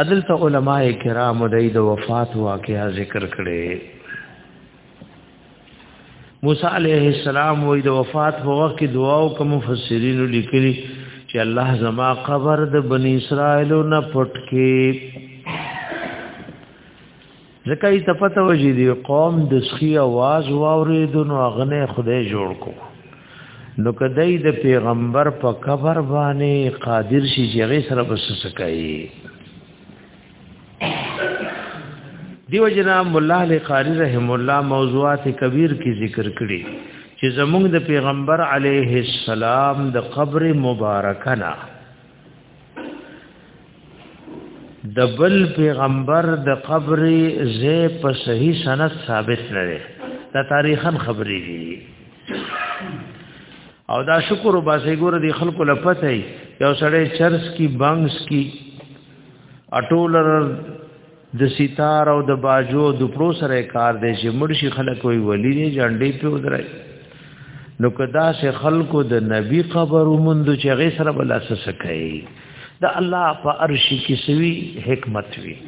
عدل ته علما کرام د د وفات واقعا ذکر کړي موسی علیه السلام وې د وفات په وخت کې دعا او کوم مفسرین لیکلي چې الله زما قبر د بنی اسرائیل نه پټ کې ځکه یې تفته وجې دی قوم د سخی आवाज واورید نو اغنه خدای جوړ کو نو کدی د پیغمبر په قبر باندې قادر شي چې غي سره بس سکای دیو جنا مولا علی قاری رحم الله موضوعات کبیر کی ذکر کړي چې زمونږ د پیغمبر علیه السلام د قبر مبارکنا د بل پیغمبر د قبر زه په صحیح سند ثابت نه دی دا تاریخا خبرې دي او دا شکر وباسي ګور دي خلکو لپته یو سړی چرس کی بنگس کی اټولر د ستار او د باجو د پرو سره کار دی چې مرشي خلک وي ولی نه جنډې په ودرای نو کدا سه خلکو د نبی قبر ومند چې غي سره بل اساس کوي د الله په عرش کې سوي حکمت وي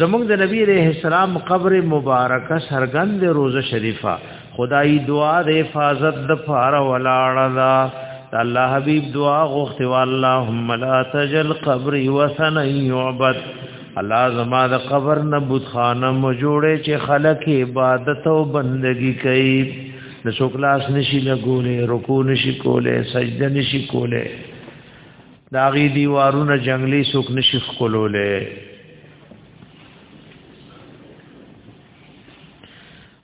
زمونږ د نبی عليه السلام قبر مبارکه سرګند روزه شریفه خدای دعا د حفاظت د فار ولاړه دا الله حبیب دعا غوښته واللهم لا تجل قبر وثن يعبد الله زما د قبر نه بت خانه مو جوړه چې خلک عبادت او بندگی کوي د شوکلاس نشي لګولې رکوع نشي کولې سجده نشي کولې داغي دیوارونه جنگلی سوک نشي خولولې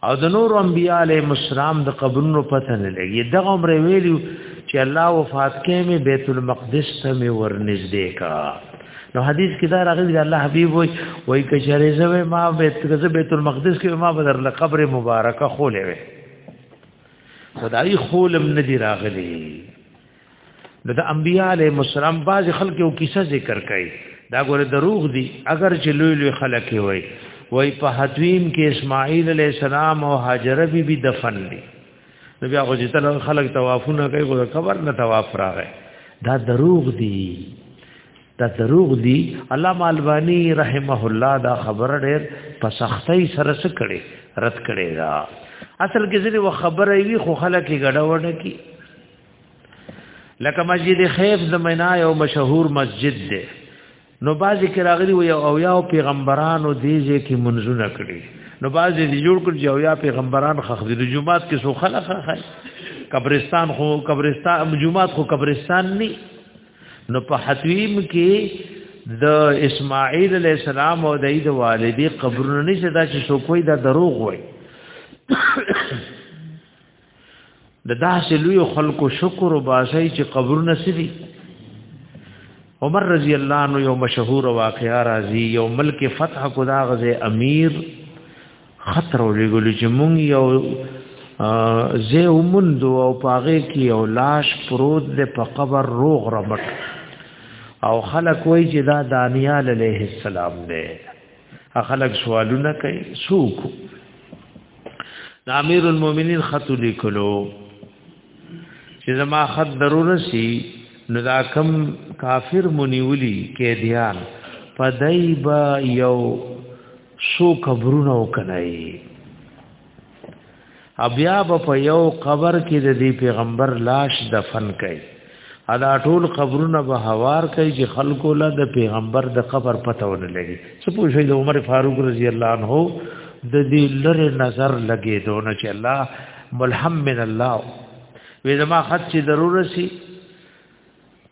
او د نور انبیاء علی مسرام د قبرونو پته نه لګي دغه عمر ویلو چې الله وفات کې می بیت المقدس ته می ورنږدې کا نو حدیث کې دا راغلی دی الله حبیب وای وای کچره زوی ما بیت کزه بیت المقدس کې ما بدر له قبر مبارکه خولې وې خدای خولم ندی راغلی د انبیاء علی مسلم باز خلک یو کیسه ذکر کړي دا ګوره دروغ دي اگر چې لوی لوی خلک وي وای په حتویم کې اسماعیل علی السلام او هاجر بی بی دفن دي نو بیا خو چې تل خلک طوافونه کوي ګوره قبر نه طواف راغی دا دروغ دي دا دروغ دي علامه البانی رحمه الله دا خبر ډېر په سختۍ سره څه کړي رد کړي دا اصل کې ځینې خبره وي خو خلک یې ګډوډه کی لکه مسجد خیف زمنا یو مشهور مسجد دی نو بازی کې راغلی وي او یا پیغمبرانو دیږي کې منځونه کړی نو بازی دی جوړ کړی او یا پیغمبران خخ دی جمعات کې سو خلق خای قبرستان خو قبرستان جمعات خو قبرستان ني نو په حتویم کې د اسماعیل علی السلام او د اید والدی قبرونه نشته چې سو کوی دا دروغ وای د داسې لوی خلکو شکر او باسي چې قبرونه سړي عمر رضی الله عنه یو مشهور واقعا راځي یو ملک فتح کو دا غزه امیر خطر ولګول چې مونږ یو زه ومند او پاغه کې او لاش پروت د په قبر روغ رمټ او خلک وای چې دا دانیال علیه السلام دی خلک سوالونه کوي سوق د امیر المؤمنین خط لیکلو چې زما خط ضرورت شي نو دا کم کافر منیولی کې دیان پدای با یو سو قبرونه وکنای بیا په یو قبر کې د دې پیغمبر لاش دفن کړي ادا ټول قبرونه به هوار کوي چې خلکو له د پیغمبر د قبر پته ونه لګي څه پوښي د عمر فاروق رضی الله عنه د دې لره نظر لګي دونه چې الله ملهم من الله وې زما خط چې ضرور شي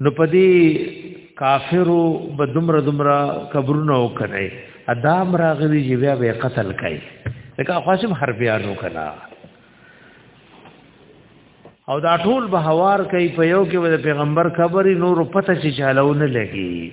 نو پدی کافرو به دمر دمر قبرونه وکنه ادم راغلی چې بیا به قتل کړي لکه خاصم حربیانو کنا او دا ټول به هوار کوي په یو کې د پیغمبر خبرې نور پته چې چالو نه لګي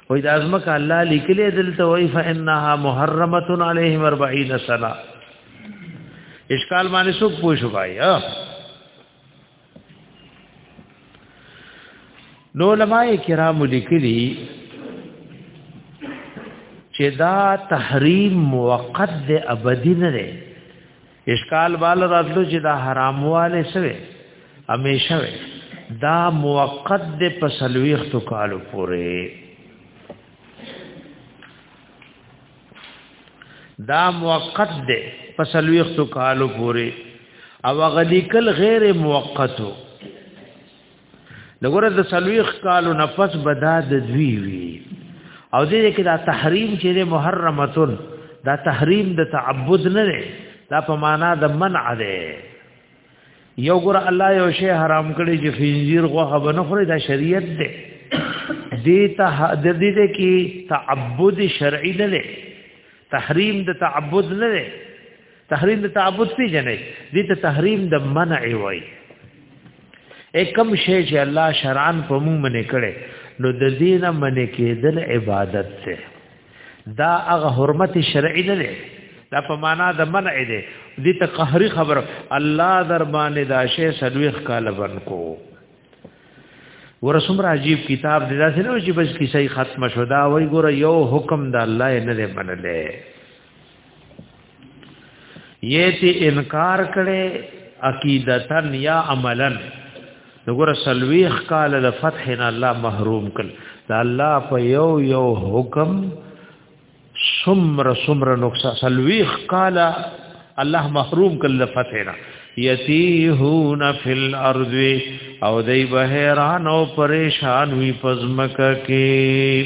وې د ازمک الله لیکلې دلته وې فإنها محرمه علیهم 40 سنه اشکال باندې څوک پوښو بای نو علماء کرام لیکلي چې دا تحریم موقت دی ابدی نه دی اشکال بال راتلو چې دا حرامواله سوي همیشه وي دا موقت د پسلويخت کالو پورې دا موقت د پسلويخت کالو پورې او غلیکل غیر موقتو دغه د سلويخ کالو نفس بدا د دوی وی او دې کې دا تحریم چې د محرمتون دا تحریم د تعبد نه دی دا په معنا د منع دی یو ګور الله یو شی حرام کړی چې خنزیر غوخه بنه خوري دا شریعت دی دې ته د دې کې تعبد شرعي نه دی تحریم د تعبد نه دی تحریم د تعبد پیژنې دې ته تحریم د منع وای اکم شی چې الله شرعن په موږ منې کړي نو د دین منې کېدل عبادت ته دا هغه حرمت شرعي نه ده دا په معنا د منع ده دې ته قهري خبر الله در باندې دا شی سلويخ کال بن کو ورسوم راجیب کتاب دې داسې نه چې بس کیسه ختم شوه دا وای ګوره یو حکم د الله نه منلې یې تی انکار کړي عقیدتن یا عملن دغه سلويخ کال د فتح نه الله محروم کړ دا الله په یو یو حکم سمر سمر نقصا سلويخ کال الله محروم کړ د فتح نه یتیهون فی الارض او دای بهران او پریشان وی پزمک کې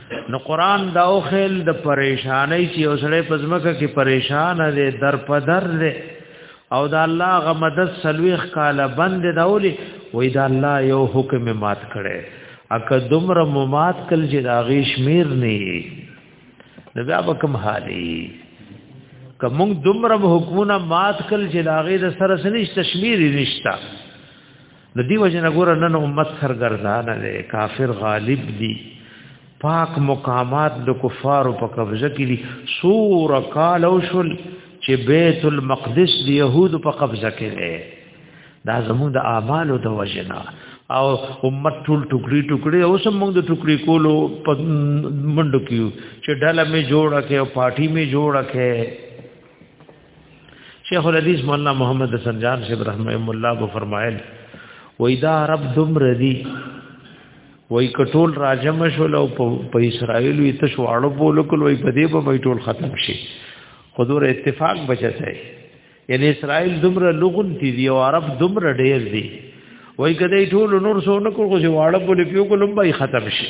نو قران دا او خل د پریشانای چې اوسړې پزمکه کې پریشان دی در په در دی او دا الله غمدد سلويخ کاله بند دی اولی وې دا الله یو حکم مات کړي اکه دومره ممات کل چې دا غیش میر نه نو بیا به کوم حالي کوم دومره حکمونه مات کل چې دا غي د سره سنش تشمیر نشتا نو دی وجنه ګور نن امت سرګرځانه دی کافر غالب دی پاک مقامات د کفارو په قبضه کې دي سور کالو شل چې بیت المقدس د يهودو په قبضه کې دی دا زموږ د اعمالو د وجنه او امت ټول ټوکري ټوکري او سم موږ د ټوکري کولو په منډو کې چې ډله می جوړه کې او پارټي می جوړه کې شیخ الحدیث مولانا محمد حسن جان صاحب رحمه الله بو فرمایل وای دا عرب دم ردی وای کټول راجم شول او په اسرائیل وی تش واړو بولو کول وای په دې به ټول ختم شي حضور اتفاق بچته یعنی اسرائیل دمر لغون تی دی او عرب دمر ډیر دی وای کده ټول نور سو نه کول خو واړو بولو پیو کولم به ختم شي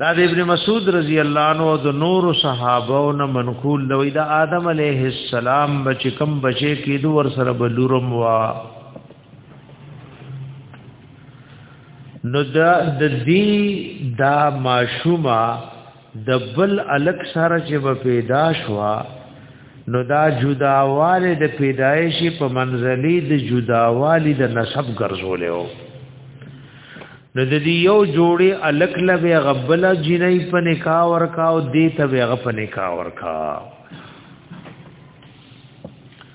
دا د ابن مسعود رضی الله عنه او د نور صحابه او نه منقول دی دا آدم علیه السلام بچ کم بچی کې دو ور سره بلورم وا نو دا د دې دا ماشومه د بل الک سره چې به پیدا شوا نو دا جداواله د پیدایشي په منځلي د جداوالي د نسب ګرځولې او نو د دې یو جوړي الک لبه غبل جنې په نکاح ورکا او دې ته به غ په نکاح ورکا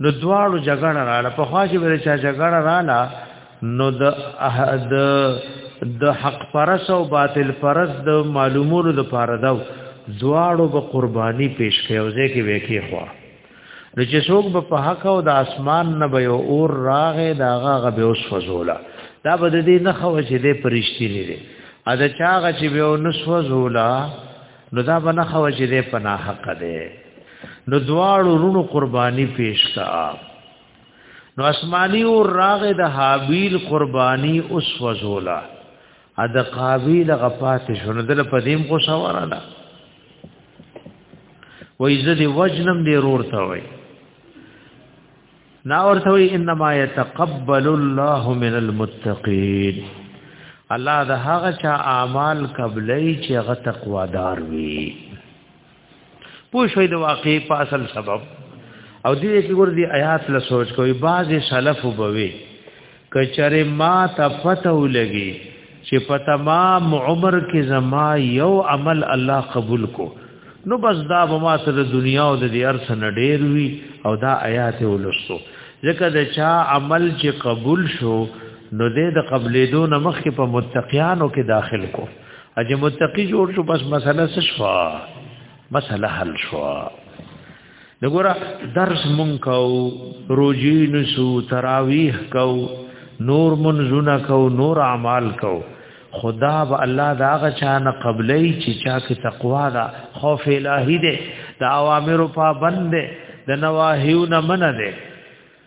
نو دواړو جګړه رااله په خوا چې ورې چا جګړه رااله نو د احد د حق پرس او باطل پرس د معلومولو د پاره دا دواړو به قرباني پیش کړي او ځکه به کې خوا نو چې څوک به په حق او د اسمان نه به یو اور راغې دا هغه به اوس فزولا دا به دې نه خو چې دې پرشتي نه دي ا د چاغه چې به نو فزولا نو دا بنا خو چې دې پنا حق ده نو دواړو رونو قرباني پیش کا نو اسماني او راغ د حابیل قرباني اوس وزولا ا د قابیل غفات شونه دل پدیم کو سواراله وای زدي وجنم دی رور تا وای نا ورته وی انما يتقبل الله من المتقين الله د هغه چا اعمال قبلې چې هغه تقوا دار وي پوه شوي د واقعي په اصل سبب او دې کې ګور دي آیات له سوچ کوي بعض سلف وبوي کچره ما ته پته ولګي چې په تمام عمر کې زما یو عمل الله قبول کو نو بس دا به ما ته د دنیا او د ارث نه ډیر وی او دا آیات ولستو ځکه د چا عمل چې قبول شو نو دې د قبلې دون مخ کې په متقیانو کې داخل کو اجه متقی جوړ شو بس مسله شفا مسله حل شو دغورا درس مون کو روجی نسو تراویح کو نور منزونه کو نور اعمال کو خدا به الله دا غ چانه قبلې چې چا کې تقوا دا خوف الهی دې دا اوامر پابند دې د نواهیو نه من دې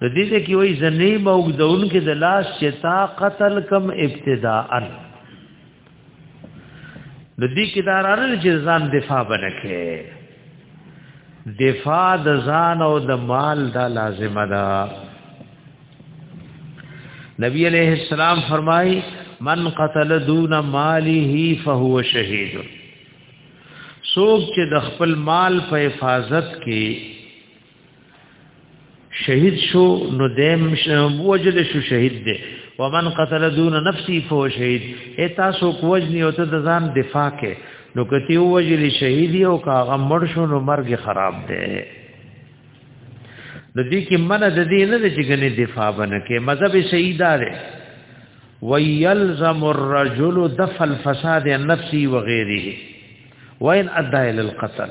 د دې ته کې وایي زنی موږ دون کې د لاس چې تا قتل کم ابتداءا د دې کې دارانه چې ځان دفاع بنکه دفاع د ځان او د مال دا لازمه ده نبی علیہ السلام فرمای من قتل دون ماله فهو شهید سوک چې د خپل مال په حفاظت کې شهید شو نو دیم وجل شو شهید دی ومن قتل دون نفسی فو شهید ای تاسو کوجنی او ته ځان دفاع کې نو کتی وجل شهید او کاغه مړ شو نو مرګ خراب دی د دې کې من د دې نه چې ګنې دفاع بنه کې مذهب شهیداره ويلزم الرجل دفع الفساد عن نفسه وغيره وان ادى الى القتل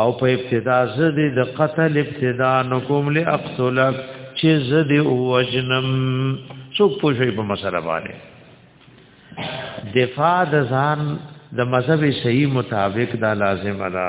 او په ابتدا زد د قتل ابتدا نکوم لاقتلک چې زد او وجنم څوک پوښي په مسله باندې دفاع د ځان د مذهب صحیح مطابق دا لازم ده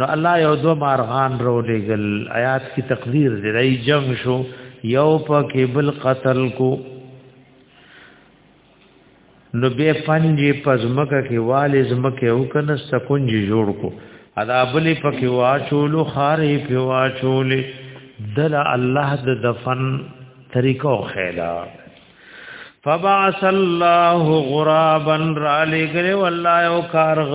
نو الله یو دو مارغان رو لګل آیات کی تقدیر دی رای جنگ شو یو پکې بل قتل کو نو به پنجي پزمکه کې والي زمکه او کنه سکونجي جوړ کو ادا بلې پکې واچولو خارې په واچولې دل الله د دفن طریقو خیلا فبعث الله غرابا را لګره والله او کارغ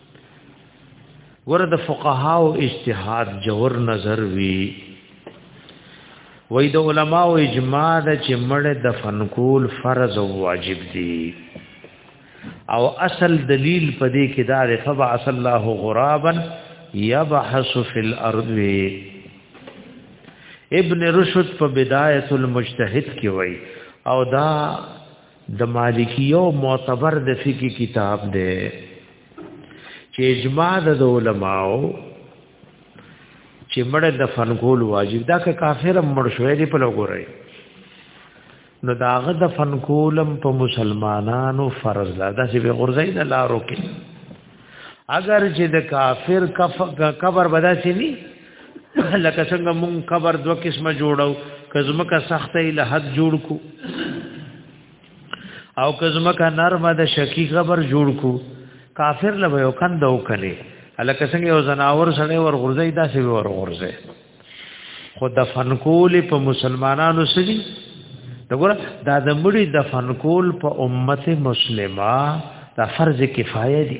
ګوره د فقها او اجتهاد جوور نظر وی وای د علما او اجماع د چې مړ د فنکول فرض او واجب دي او اصل دلیل په دې کې دا دی فبع صلی الله غرابا یبحث فی الارض ابن رشد په بدايه المجتهد کې وای او دا د مالکیو معتبر د فقې کتاب دی چې اجماع د علماو چې مړ د فنکول واجب دا که کافر مړ شوی دی په لګورای نو داغه د فنکولم په مسلمانانو فرض ده دا چې به غرزای نه لارو کې اگر چې د کافر کف قبر بدا شي ني لکه څنګه مونږ قبر دوه قسمه جوړو کزمکه سخته له حد جوړ کو او کزمکه نرمه د شکی قبر جوړ کو کافر له یو کندو کله الکه څنګه یو زناور سره ور غورځي داسې ور غورځي خو دفن کول په مسلمانانو سړي دغه دا د مړي دفن کول په امت مسلمه دا فرض کفایه دي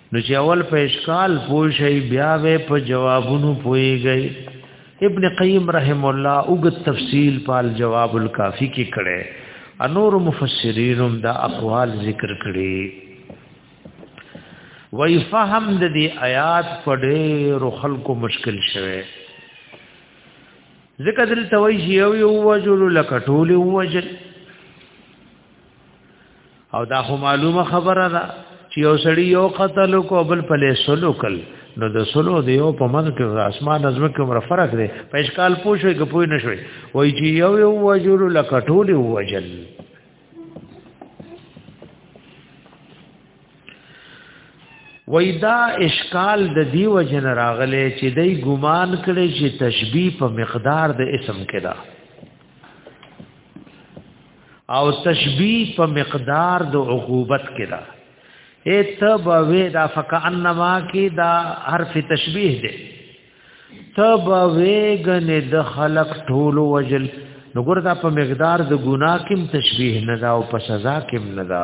نو چې اول په اشکال پوه شي بیا به په جوابونو پويږي ابن قیم رحم الله اوګ تفصیل پال جواب الکافی کې کړي انور مفسرینم دا اقوال ذکر کړي وای فهم د دې آیات په ډېر خلکو مشکل شوه ذکر دل توي یو یو وجل لکټول وجل او دا خو معلومه خبره ده چې یو سړی یو قتل کو بل په لسلو کل نو د سلو دی یو په من کې اسمان نظم کې عمر فرق دی په اشکال پوښوي که پوي نشوي وای چې یو یو وجر لکټول وجل وای دا اشکال د دی وجن راغله چې دای ګمان کړي چې تشبیه په مقدار د اسم کې ده او تشبیه په مقدار د عقوبت کې ده ایتب وی دا فکانما کې دا حرف تشبیه ده تب ویګن د خلق ټول وجل نو ګور دا په مقدار د ګناه کې تشبیه نه دا او په سزا کې نه دا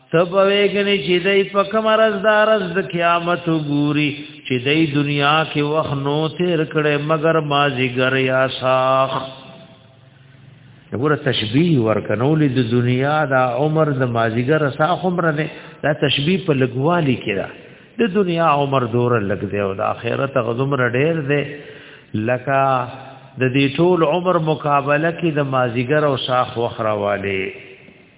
تب ویګنی چې دای په کمرز دارز د قیامت ګوري چې دای دنیا کې وخت نو تیر کړي مگر مازیګر یا ساخ وګوره تشبیه ورکنول د دنیا دا عمر د مازیګر ساخ عمر نه دا تشبیه په لګوالي کې دا د دنیا عمر دور لګ دی او د آخرت غزم ډیر دی لکه د دې ټول عمر مقابله کې د مازیګر او ساخ وخرواله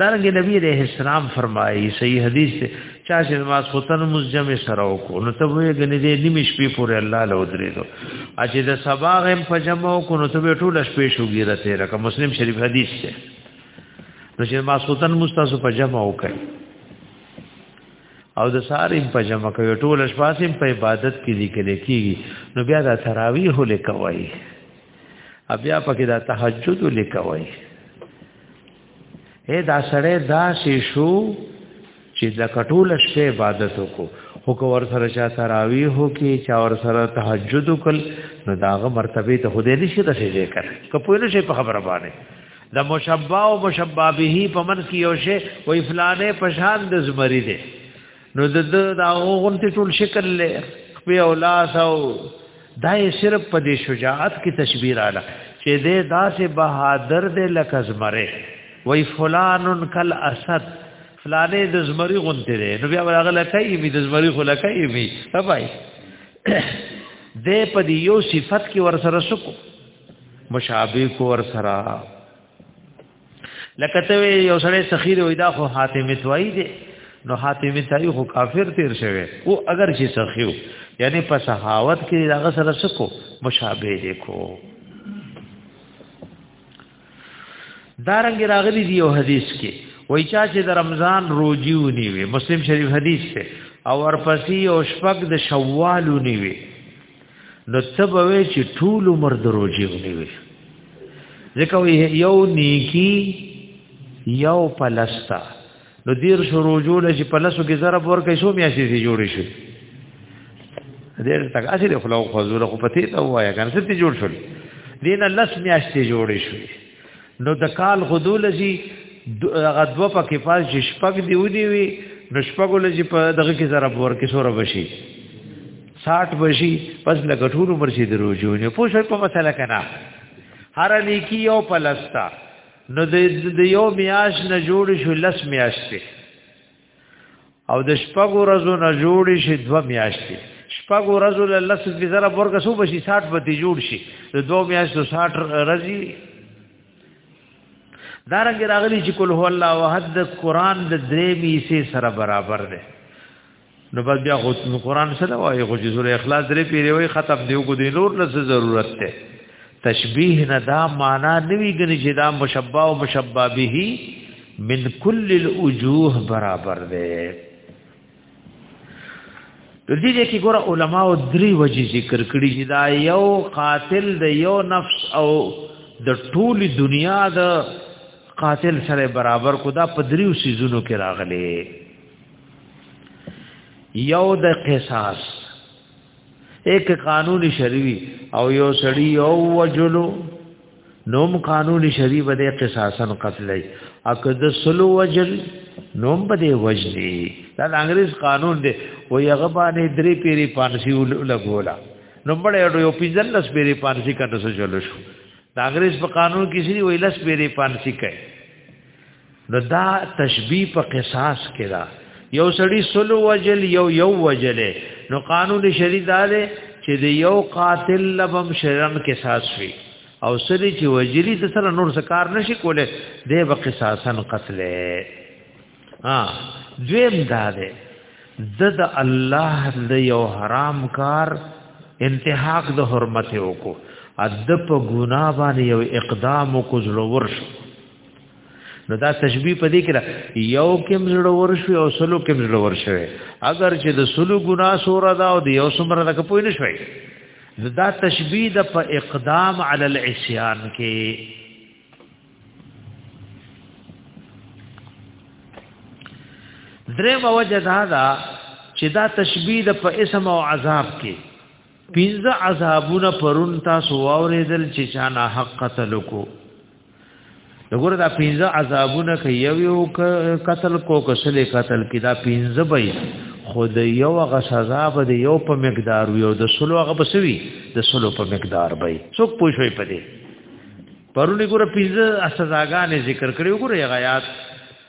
دارنګ نبی علیہ السلام فرمایي صحیح حدیث ته چا چې ما سوتن مزجم سره وکړو نو ته وې غنې دې نیمه شپې پورې الله له درې دو اچې د سبا غم په جمع وکړو نو ته ټول شپې شو ګیره ته رقم مسلم شریف حدیث ته نو چې ما سوتن مستاسو په جمع وکړي او د سارې په جمع کوي ټول شپاسې په عبادت کې لیکل کېږي نو بیا دا تراویح لیکوي بیا پکې دا تهجد لیکوي اے دا سړی دا شي شو چې د کټول شپه عبادت وکړو خو کو ور سره چا تراویح وکي چا ور سره تهجد وکړ نو داغه مرتبه ته خو دې نشي د شي ذکر کپوی نشي په خبره باندې د مشبع او مشبع به په من کې یو شی و افلانې پشان د زمری دی نو د دا غونته ټول شکل له خپل او لاس او دای صرف په دې شجاعت کې تشبیر اعلی چې دې داسې بهادر دې لکه زمره وای فلانن کل اسد فلانه د زمری غونته ده نو بیا راغله کوي می د زمری خو لکای می بای د په دی یو صفت کې ور سره شکو مشابه کو ور سره لکه ته یو سړی سخیر وای دا خو حاتم توای دی نو حاتم توای خو کافر تیر شوی او اگر چې سخیو یعنی په صحاوت کې داغه سره سکو مشابه دی کو دارنګ راغلی دی یو حدیث کې وای چا چې د رمضان روزي ونیوي مسلم شریف حدیث ته او ورپسې او شپږ د شوال ونیوي نو تبوي چې ټول عمر دروځي ونیوي ځکه یو نیکی یو پلستا نو دیر شروع جوړ چې پلسو کې ضرب ورکې شو میا شي جوړې شو دیر تک اصل خلاو خزور خو پتی ته وایا کنه ست جوړ شو دین لس میاشتې جوړې شو نو د کال غدو لذي غدوه په کې پاس شپږ دی ودی وی نو شپږ لذي په دغه کې زره بور کې سوره بشي 60 بشي پس لکه ټول عمر شي درو جوړ په شوي په مسله کنا هر لیکي یو پلستا نو د یو میاش نه جوړ شو لس میاش ته او د شپږ ورځو نه جوړ شي دوه میاشتې شپږ ورځو له لس کې زره ورګه سو بشي 60 به جوړ شي د دوه میاشتو 60 ورځې دارنګ راغلی چې کول هو الله وحد قرآن د درې میسه سره برابر دی نو بس بیا خو قرآن سره وایي خو جزول اخلاص درې پیری وایي ختم دیو کو دی نور نه ضرورت ته تشبیه نه دا معنا نوی ګنې چې دا مشبہ او مشبہ به من کل الوجوه برابر دی د دې کې ګوره علما او درې وجې ذکر کړي چې دا یو قاتل د یو نفس او د ټول دنیا د قاتل سره برابر کو دا په دریو سيزونو کې راغلي یو د قصاص ایک قانون شریعی او یو سړی او وجلو نوم قانون شریع بده قصاصا قتلای اکه د سلو وجل نوم بده وجلی دا انګريز قانون دی و یغه باندې درې پیری پانسی لګولا نو بڑے یو پیزل لس پیری پانسی کټه سره چلو شو دا انګريز په قانون کې سری ویلس پیری پانسی کوي نو دا تشبیه په قصاص کې دا یو سړی سلو وجل یو یو وجل نو قانون شری دا دی چې د یو قاتل لبم شرم قصاص وي او سړي چې وجلی د سره نور سکار نشي کوله دی به قصاصا قتل ها دویم دا دی زد الله د یو حرام کار انتهاک د حرمت وکړو ادب ګنا باندې یو اقدام کو زړور شو نو دا تشبیه په دې کې یو کم زړه ورشوي او سلو کم زړه ورشوي اگر چې د سلو ګنا سوره دا او د یو سمره د کپوی نشوي دا تشبیه د په اقدام علی العصیان کې درې موجه دا دا چې دا تشبیه د په اسم او عذاب کې پینځه عذابونه پرون تاسو واورېدل چې چا نه حق قتل کو وګوره دا پنځه عذابونه کوي یو قتل کو کسل قتل کی دا پنځه به خود یو غ سزا به یو په مقدار وي او د سلو هغه بسوي د سلو په مقدار به څوک پوښوي پدې پرونی ګوره پنځه سزاګانې ذکر کړې وګوره یاد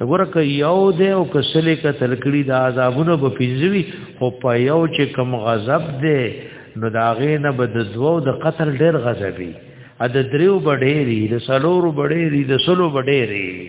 وګوره که یو دی او که سلی قتل کړي د عذابونو به پینځوي خو په یو چې کم غضب دی نو د هغې نه به د دوو د قتل ډېر غضب وي ا د دریو به ډېر وي د څلورو به ډېر وي د سلو به ډېر وي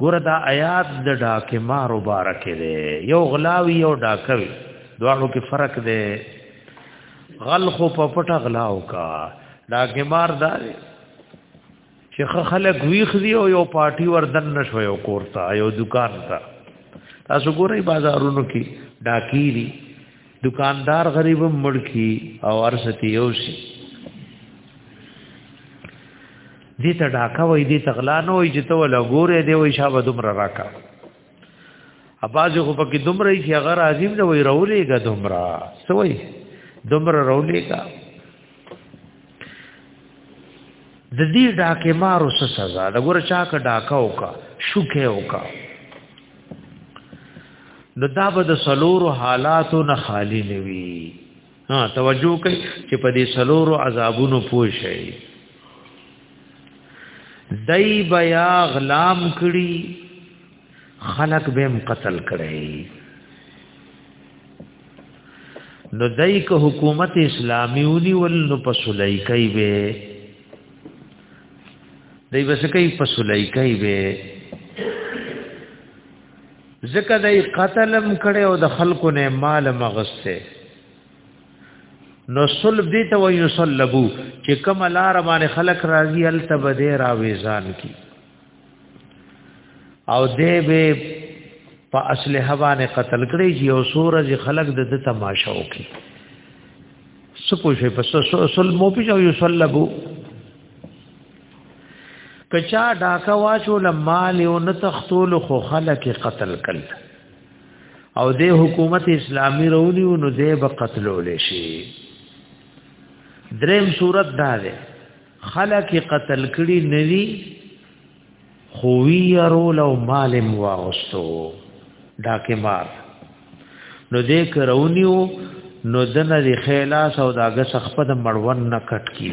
ګور دا آیات د ډاکه ما مبارک دی یو غلاوی یو ډاکوي دواړو کې فرق دی غل خو په پټه غلاو کا ډاکه مار دا چې خلک ویخ دی او یو پارٹی وردن نشو یو کورتا یو دکان تا تاسو ګورئ بازارونو کې ډاکی دی دکاندار غریب مړکی او ارستی یو شي دې ته ډاکه وای دې ته غلا نه وای چې ته ولا ګورې دې وای شابه دومره راکا اباز خو پکې دومره چې هغه راځي نه وای رولېګا دومره سوي دومره رولېګا د دې ډاکه مارو څه سزا د ګور چا کا ډاکه وکا شوکه وکا نو دا به د سلورو حالاتو نه خالی نوي ها توجه کوي چې په دې سلورو عذابونو پوه شي دای بیا غلام کړي خلق به هم قتل کړي نو دای که حکومت اسلامي ونی ول نو پسولای کوي به دای بس کوي پسولای کوي به ځکه دای قتلم کړي او د خلکو نه مال مغسته نو صلب دي ته وي صلبو چې کوم لار باندې خلق راضي ال تبدي راويزان کی او دې به په اصل هوانه قتل کړي چې او سور ز خلق د تماشا وکي سپوږې په صلب مو پیژو یو صلبو کچا ډاکا واچو لمال یو نه تختول خو خلک قتل کړ او د حکومت اسلامی رونی نو د به قتلول شي دریم صورت دا ده خلک قتل کړي ندي خوی يرول او مالم واغستو ډاکه مار نو دې کرونیو نو دنه دی خیلا سوداګه سخپد مړون نه کټ کی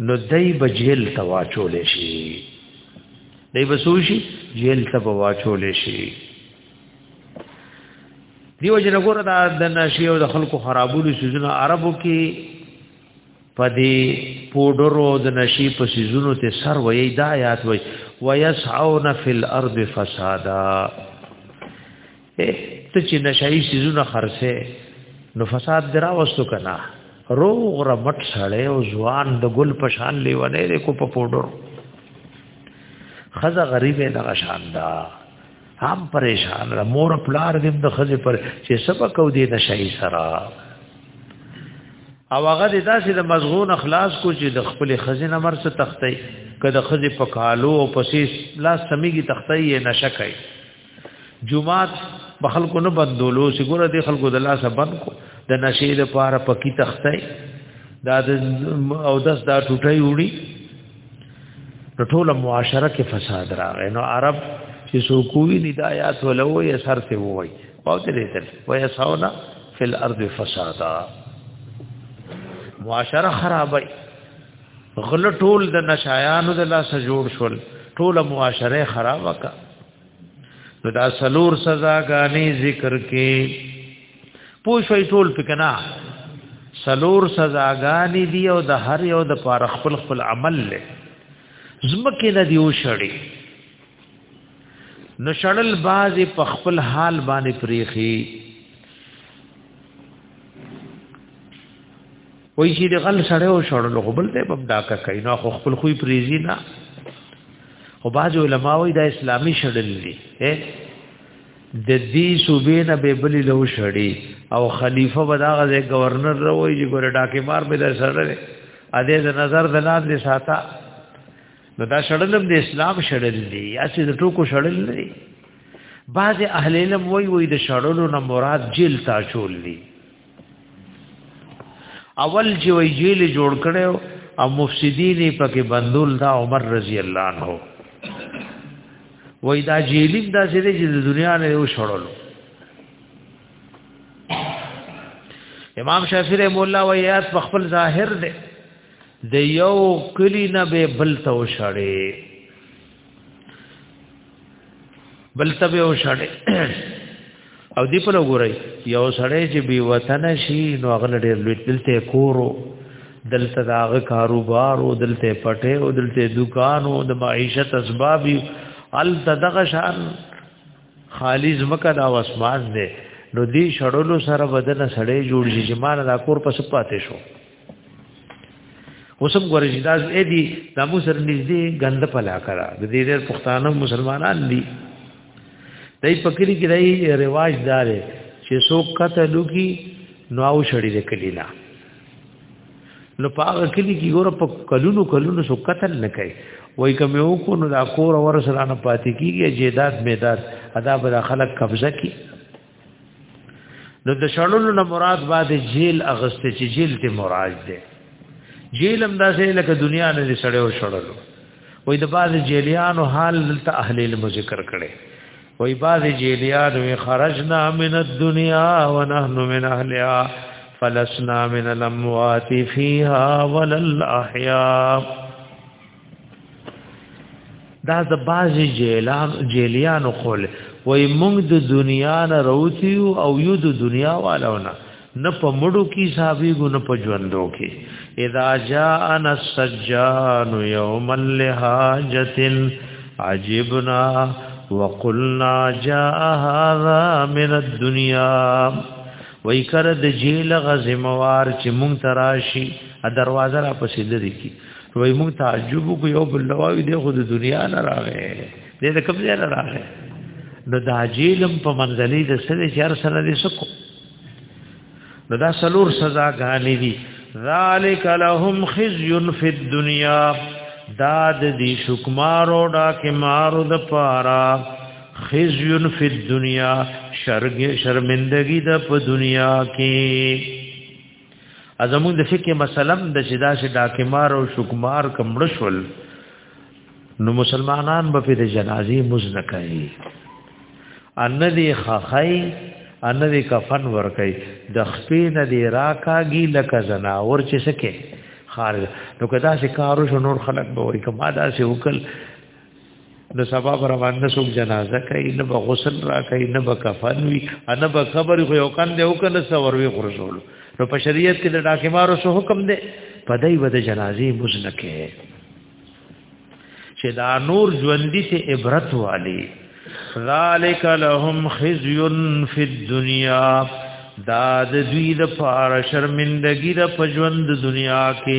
نو دای به جیل ته واچول شي دای به سوشي جیل ته واچول شي دیو جن ګور دا د نشي او د خلکو خرابولو سيزونه عربو کې پدې پودرو د نشي په سيزونو ته سر وې دا آیات وې ويسعون فی الارض فسادا ته چې نشایي سيزونه خرڅه نو فساد درا وستو کنا روغ رمټ سړی او ځوان د ګل په شان لیونه دی کو په پودر خزه غریبه دغه شان دا هم پریشان را مور پلار دې د خزه پر چې سبق او دې نشایي سره او هغه د داسې د مزغون اخلاص کو چې د خپل خزینه مر څخه تختی کله خزې په کالو او پسې لاس سميږي تختی یې نشکای جمعات به خلکو نه بندولو چې ګوره د خلکو د لاسه بند کو د نشې د پاره پکی تختای دا د او داس دا ټوټي وړي په ټوله معاشره کې فساد راغی نو عرب چې سو کوی نه د آیات ولو یې سر ته وای او دې تل وای ساونا فل ارض فسادا معاشره خرابای غل ټول د نشایانو د لاسه جوړ شول ټوله معاشره خرابه کا نو دا سلور سزا غانې ذکر کې پوښوي ټول پکنا سلور سزا غانې دی او د هر یو د پار خپل خپل عمل له زمکه نه دی وشړي نو شړل باز په خپل حال باندې پریخي وای چې د غل سره او شړل خو بل ته بم ډاکه کوي نو خو خپل خوې پریزي نه خو باج علماء وای د اسلامي شړل دي د دې صوبې نه به بلی له شړی او خلیفہ بداغه د گورنر روي چې ګور ډاکه مار به در سره لري ا دې د نظر د لاندې ساته نو دا شړلم د اسلام شړل دي اسی د ټکو شړل دي بعض اهل علم وای وای د شړلو نه مراد جیل تا چول دي اول چې وی جیل جوړ کړو او مفسدین پکې بندول دا عمر رضی الله عنه وای دا جیلیم دا چې د دنیا نه یو شړلو امام شافعی رحم الله وای یاد په خپل ظاهر دی د یو کلی نه به بل ته وشړې بل تبه او شړې او دی په لګورای یو سړی چې بي وطن شي نو هغه ډېر لوی دلته کورو دلته داغه کاروبار او دلته پټه او دلته دکان او د معیشت اسباب ال تدغه شان خالص مکه دا اسمان دی نو دی شړلو سره بدن سړی جوړ شي چې مان دا کور په سپاتې شو اوسم ګورې چې دا اې دي د مو سره نږدې غند پلا کرا د دې ډېر پښتانه مسلمانان دي دای پکری کې دای رواج دار چې څوک قتلو کی نو او شړی د کلینا نو پاغه کلی کې ګور په کلونو کلونو څوک قتل نه کوي وای کوم یو کو نو دا کور ور سره نه پاتې کیږي جیدات میدات ادا به خلک قبضه کی نو د شړلو نه مراد بعد جیل اغست چې جیل ته مراد ده جیل هم داسې لکه دنیا نه سړیو شړلو وای د بعض جیلیانو حال دلته اهل علم ذکر کړي وای بعض جیلیانو خرجنا من الدنيا ونحن من اهلها فلسنا من الاموات فيها ولا الاحياء دا د بازي جیلان جیلیانو خول وای موږ د دنیا نه روتی او یو د دنیا والونه نه په مړو کې صاحبې ګو نه په ژوندو کې اذا جاء السجان يوم لهاجه عجبنا وقلنا جاء هذا من الدنيا وای کر د جیل غزموار چې مونږ تراشی ا دروازه را پسې لري کی وای موږ تعجب کو یو بل لوي دی خو د دنیا نه راغې دې د کوم ځای نه راغې نو دا جیلم په منځلې د سره چار سره دې سکو نو دا سلور سزا غانې دي ذالک لهم خزي فی الدنیا داد دی شکمارو ډا کې مارو د پارا خزي فی الدنیا شرګ شرمندگی د په دنیا کې ازمون د فقه مسلم د شدا شي ډاکمار او شکمار کمړشل نو مسلمانان به په جنازي مزنه کوي ان دي خخای ان دي کفن ور کوي د خپې نه دی راکاږي لکه زناور چې سکه خارج نو کدا شي کارو شو نور خلق به وي کما دا شي وکړ نو سبا پر باندې څوک جنازه کوي نه به غسل را کوي نه به کفن وي نه به قبر خو یو کان دی او کنه سور وی خرجول نو په شریعت کې د ډاکمارو سو حکم دی پدای و د جنازې مزنکه چې دا نور ژوندۍ ته عبرت والی ذالک لهم خزي فی الدنیا دا د دوی د پاره شرمندګی د پجوند دنیا کې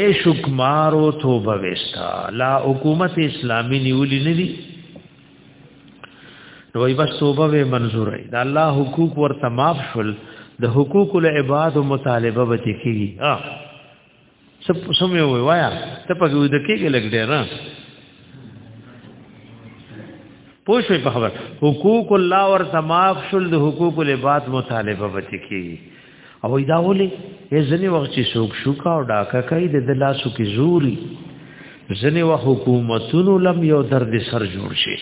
اے شکمارو توبه وستا لا حکومت اسلامی نیولی ندی نو ای بس توبه و منظور ای دا الله حقوق ور تماف شول د حقوق العباد مطالبه به کیږي ها سب سم یو وایا ته په دې د کېږي لګ ډیر نه پوښوي په خبر حقوق الله ور تماف شول د حقوق العباد مطالبه به کیږي او دا ولي ځنی وخت چې شوک شوکا او ډاکا کوي د لاسو کې زوري ځنی وخت حکومتونو لم یو درد سر جوړ شي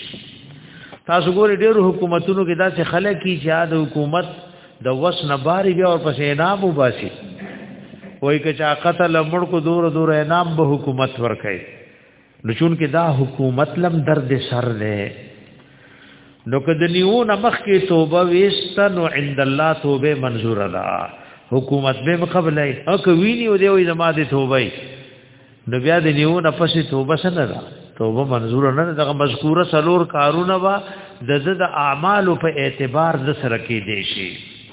تاسو ګوري ډېر حکومتونو کې داسې خلک کی چې د حکومت د وس نه باري بیا او پس انعام وباسي وای که چا قتل مړ کو دور دور انعام به حکومت ورکړي نو چون کې دا حکومت لم درد سر دی نو کده نیو نمخ کې توبه وست نو عند الله توبه منظور ده حکومت به قبلای او کوي نیو دی وي زما دي توبه نو بیا د نیو نه پسې توبه سره ده توبه منظور نه ده مذکوره سلور کارونه وا د د اعمال په اعتبار د سره کې دي شي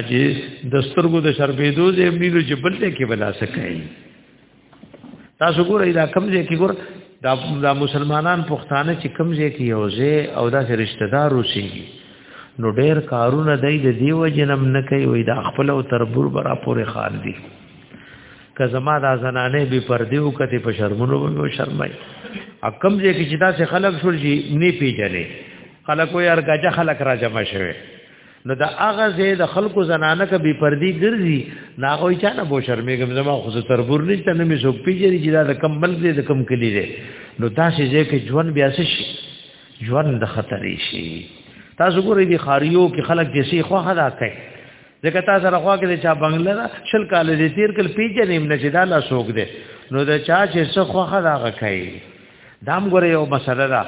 اجي د سترګو د شربېدو زم نیلو چې بل ته کې بلا سکای تاسو ګورئ دا کم ځای کې ګور دا, دا مسلمانان پښتانه چې کم ځای کې یوځه او دا رشتہ دار اوسي نو ډېر کارونه دای د دیو جنم نه کوي وای دا خپل او تربور برا پورې خان دي که زما دا زنانه به پردیو کته په شرمونو به شرمای اکم دې کې چې دا څه خلک شول چې نه پیژنې خلک یې ارګه خلک را جمع شوه نو دا هغه زه د خلکو زنانه ک بي پردي ګرځي ناغوي چا نه بو شرمېږم زما خو څه تربور نشته نه مې څوک پیژني چې دا د کم ملک دی د کم کلی دی نو تاسو زه کې ژوند بیا شي ژوند د خطرې شي تاسو ګورئ دي خاريو کې خلک چې سي خو حدا کوي ځکه تاسو سره خوا کې چا بنگله را شل کال دې تیر کل پیژنې نه چې دا لا څوک دی نو دا چا چې څه خو حدا کوي دام ګره یو مسله ده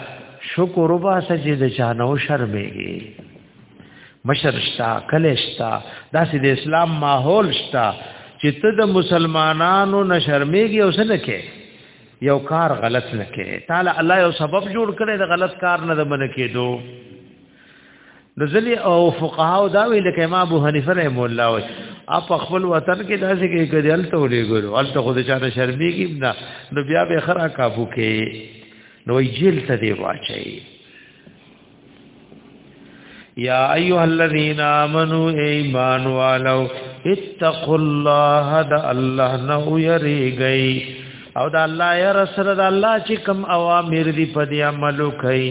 شکر وبا سجې د چانو شرمېږي مشر شتا کله شتا داسې د اسلام ماحول شتا چې ته د مسلمانانو نه شرمېږي او څه نکې یو کار غلط نکې تعالی الله یو سبب جوړ کړي د غلط کار نه د من کېدو نو ځلې او فقهاو دا وی لکه امام ابو حنیفه رحم الله وی اپ خپل وطن کې داسې کې کړي الته ولې ګورو الته خو د چانه شرمېږي نه نو بیا به خرا کابو کې نو جیل ته دی واچي یا ایها الذین آمنو ایمان والو اتقوا الله د الله نه یریږئ او د الله یا رسول الله چې کوم اوامر دی په دې عملو کوي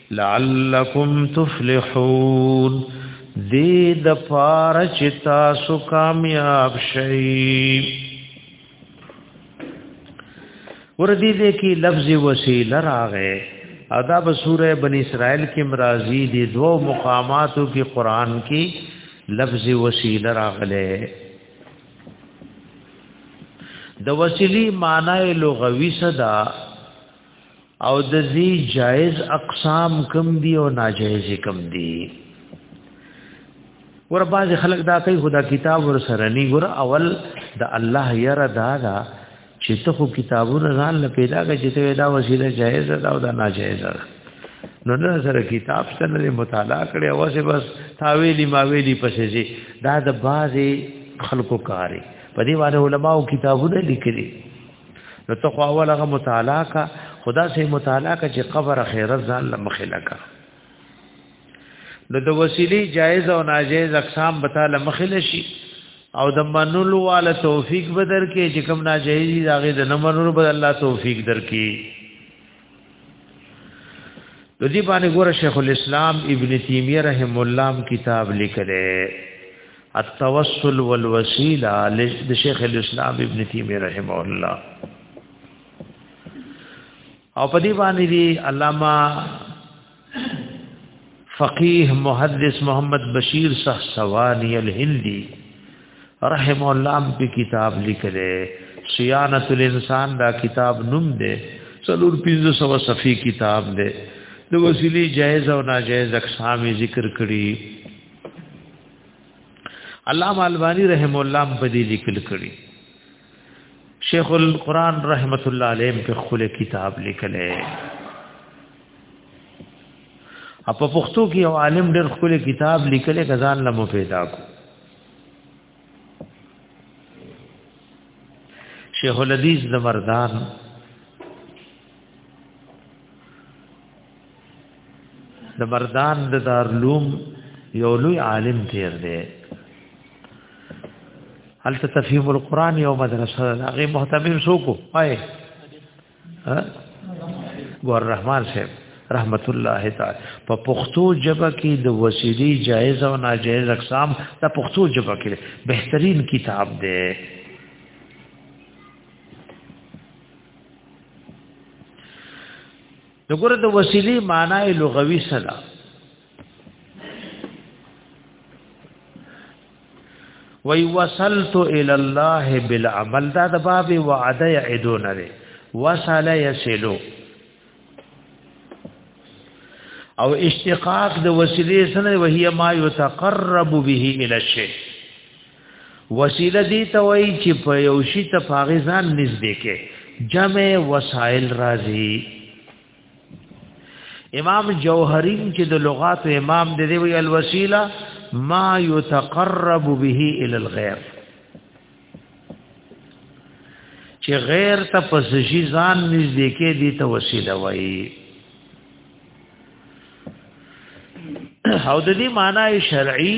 لعلکم تفلحون دې د پار چې تاسو کامیاب شئ وردی دې کې لفظ وسیله راغې ادا په سوره بنی اسرائیل کې مرাজি دي دوو مقاماتو کې قران کې لفظ وسیله راغله د وسیلی معنی لغوي صدا او د زی جائز اقسام کم دی او ناجائز کم دی ور باز خلق دا کوي خدا کتاب ور سره ني ګور اول د الله ير دا دا چې ته خو کتابونه ځان له پیدا کې چې ته دا وسیله جائز ده او دا ناجائز ده نو نه سره کتاب سره مطالعه کړي او سه بس تاویلی ماویلی پسې زی دا د بازي خلکو کاری په دې باندې علماو کتابونه لیکلي نو ته خو اول هغه مطالعه کا خدا سي مطالعه کا چې قبر خیرت ځان لمخې لکه نو د وسیلې جایز او ناجایز اقسام به تعالی مخې لشي او د منلو والا توفیق به درکې چې کوم ناجایز دي هغه د نه منلو به الله توفیق درکې د دې باندې ګوره شیخ الاسلام ابن تیمیه رحم الله کتاب لیکلې التوسل والوسیله د شیخ الاسلام ابن تیمیه رحم الله او په دې باندې علامه فقيه محدث محمد بشير صح سواني الهندي رحم الله په کتاب لیکلې صيانه الانسان دا کتاب نوم دی څلور 1500 صفحې کتاب دی د وسیلې جایز او ناجایز اقسام ذکر کړي علامه الباني رحم الله په دې لیکل کړي شیخ القران رحمت الله علیه په خپل کتاب لیکلې په پښتو کې یو عالم ډېر خپل کتاب لیکل غزان لمو پیدا کو شیخ الحدیث د مردان د مردان د دارلوم یو لوی عالم تیر دی هلته تفهیم القرآن یو مدرسه هغه مهتمم شو کو پای ګور رحمان صاحب رحمت الله تعالی په پښتو ژبه کې د وسیلې جایز او ناجایز اقسام د پښتو ژبه کې بهترین کتاب دی دغه د وسیلې معنی لغوي سره وی وصلت الى الله بالعمل دا د باب وعده یعدون لري وصل يسلو او اشتقاق د وسیلې سره وهي ما يتقرب به الى الشيء وسیله دي ته وایي چې په یو شي ته فاغزان نږدې کې جمع وسائل راځي امام جوهرین چې د لغات امام دی دی وی الوسیله ما یتقرب به ال الغیر چې غیر ته پس شي ځان نږدې کې دي ته وسیله وایي او د دې معنی شرعي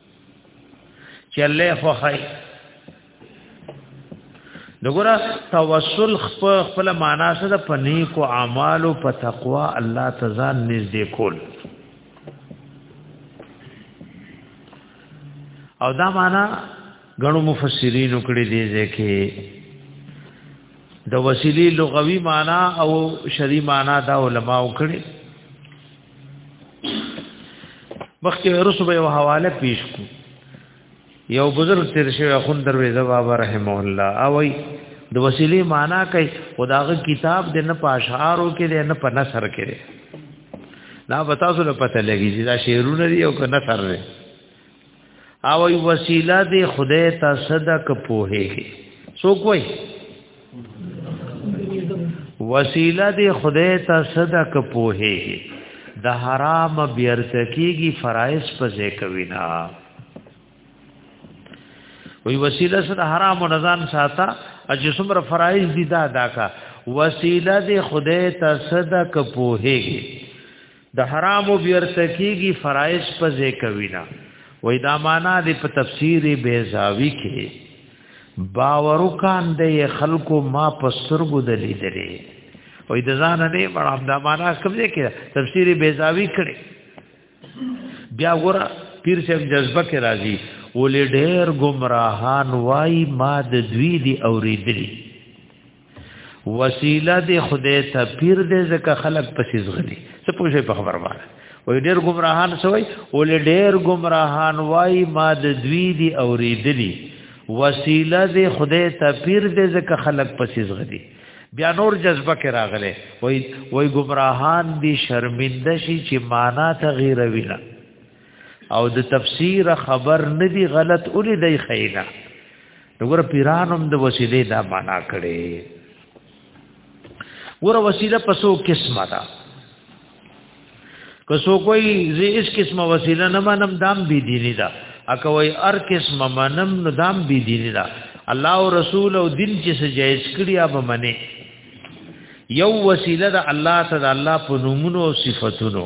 چله خوخی دغورا توسل خپل خپل معنا سره په نیکو اعمالو په تقوا الله تعالی نږدې کول او دا معنا غنو مفسرین کړي دي ځکه د وسیلی لغوي معنا او شری معنا دا علماو کړي مخکې رسو به یو حواله پیش کو یو بزرگ تیر شوی اخون درویزه بابا رحمه الله اوی د وسیلې معنا کوي خداغه کتاب د نه پاشارو کې د نه په نثر کې دا بتا سره پته لګی چې دا شعرونه دی او که نثر دی او ای وسیله دی خدای ته صدق پوهه سو کوی وسیله دی خدای ته صدق پوهه د حرام بیرته کیږي فرایض په ځای کوي نه وی وسیله سره حرام او نزان ساته چې څومره فرایض دي دا داکا وسیله دې خدای ته صدق پوهېږي د حرام او بیرتکیږي فرایض په ذکر وینا وې دا معنا د په تفسیر بیزاوی کې باور کان د خلکو ما پسترګو د لیدلې وې د ځان نه بڑا دا معنا کوم ځای کې تفسیر بیزاوی کړي بیا ور پیر صاحب جذبه کې راځي ولې ډېر گمراهان وای ما د دوی دی اوریدلی وسیله دی خدای ته پیر دې ځکه خلق پسې زغلي څه پوښي په خبر باندې وای ډېر گمراهان سوی ول ډېر گمراهان وای ما د دوی دی اوریدلی وسیله دی خدای ته پیر دې ځکه خلق پسې زغلي بیا نور جذبه کې راغله وای وای گمراهان دي شرمنده شي چې معنا تغیر وینا او د تفسیر خبر ندی غلط اولی دی خیلا وګوره پیرانم د وسیلې دا معنا کړي ګوره وسیله پسو قسمه ده کسو کوئی زی اس قسم وسیله نه منم دام بی دینی دا اکه وای ار قسم منم نو دام بی دینی دا الله او رسول او دین چې سجایز کړی اب منه یو وسیله د الله تعالی الله په نومونو او صفاتونو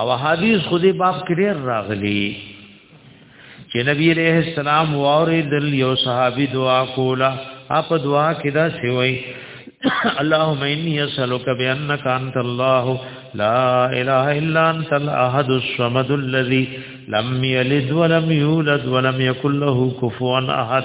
او حدیث خو دې باب کې ډېر راغلي چې نبی عليه السلام واره دل یو صحابي دعا کولا اپ دعا کې دا سوي اللهم اني اسالک بانك انت الله لا اله الا انت الاحد الصمد الذي لم يلد ولم يولد ولم يكن له كفوا احد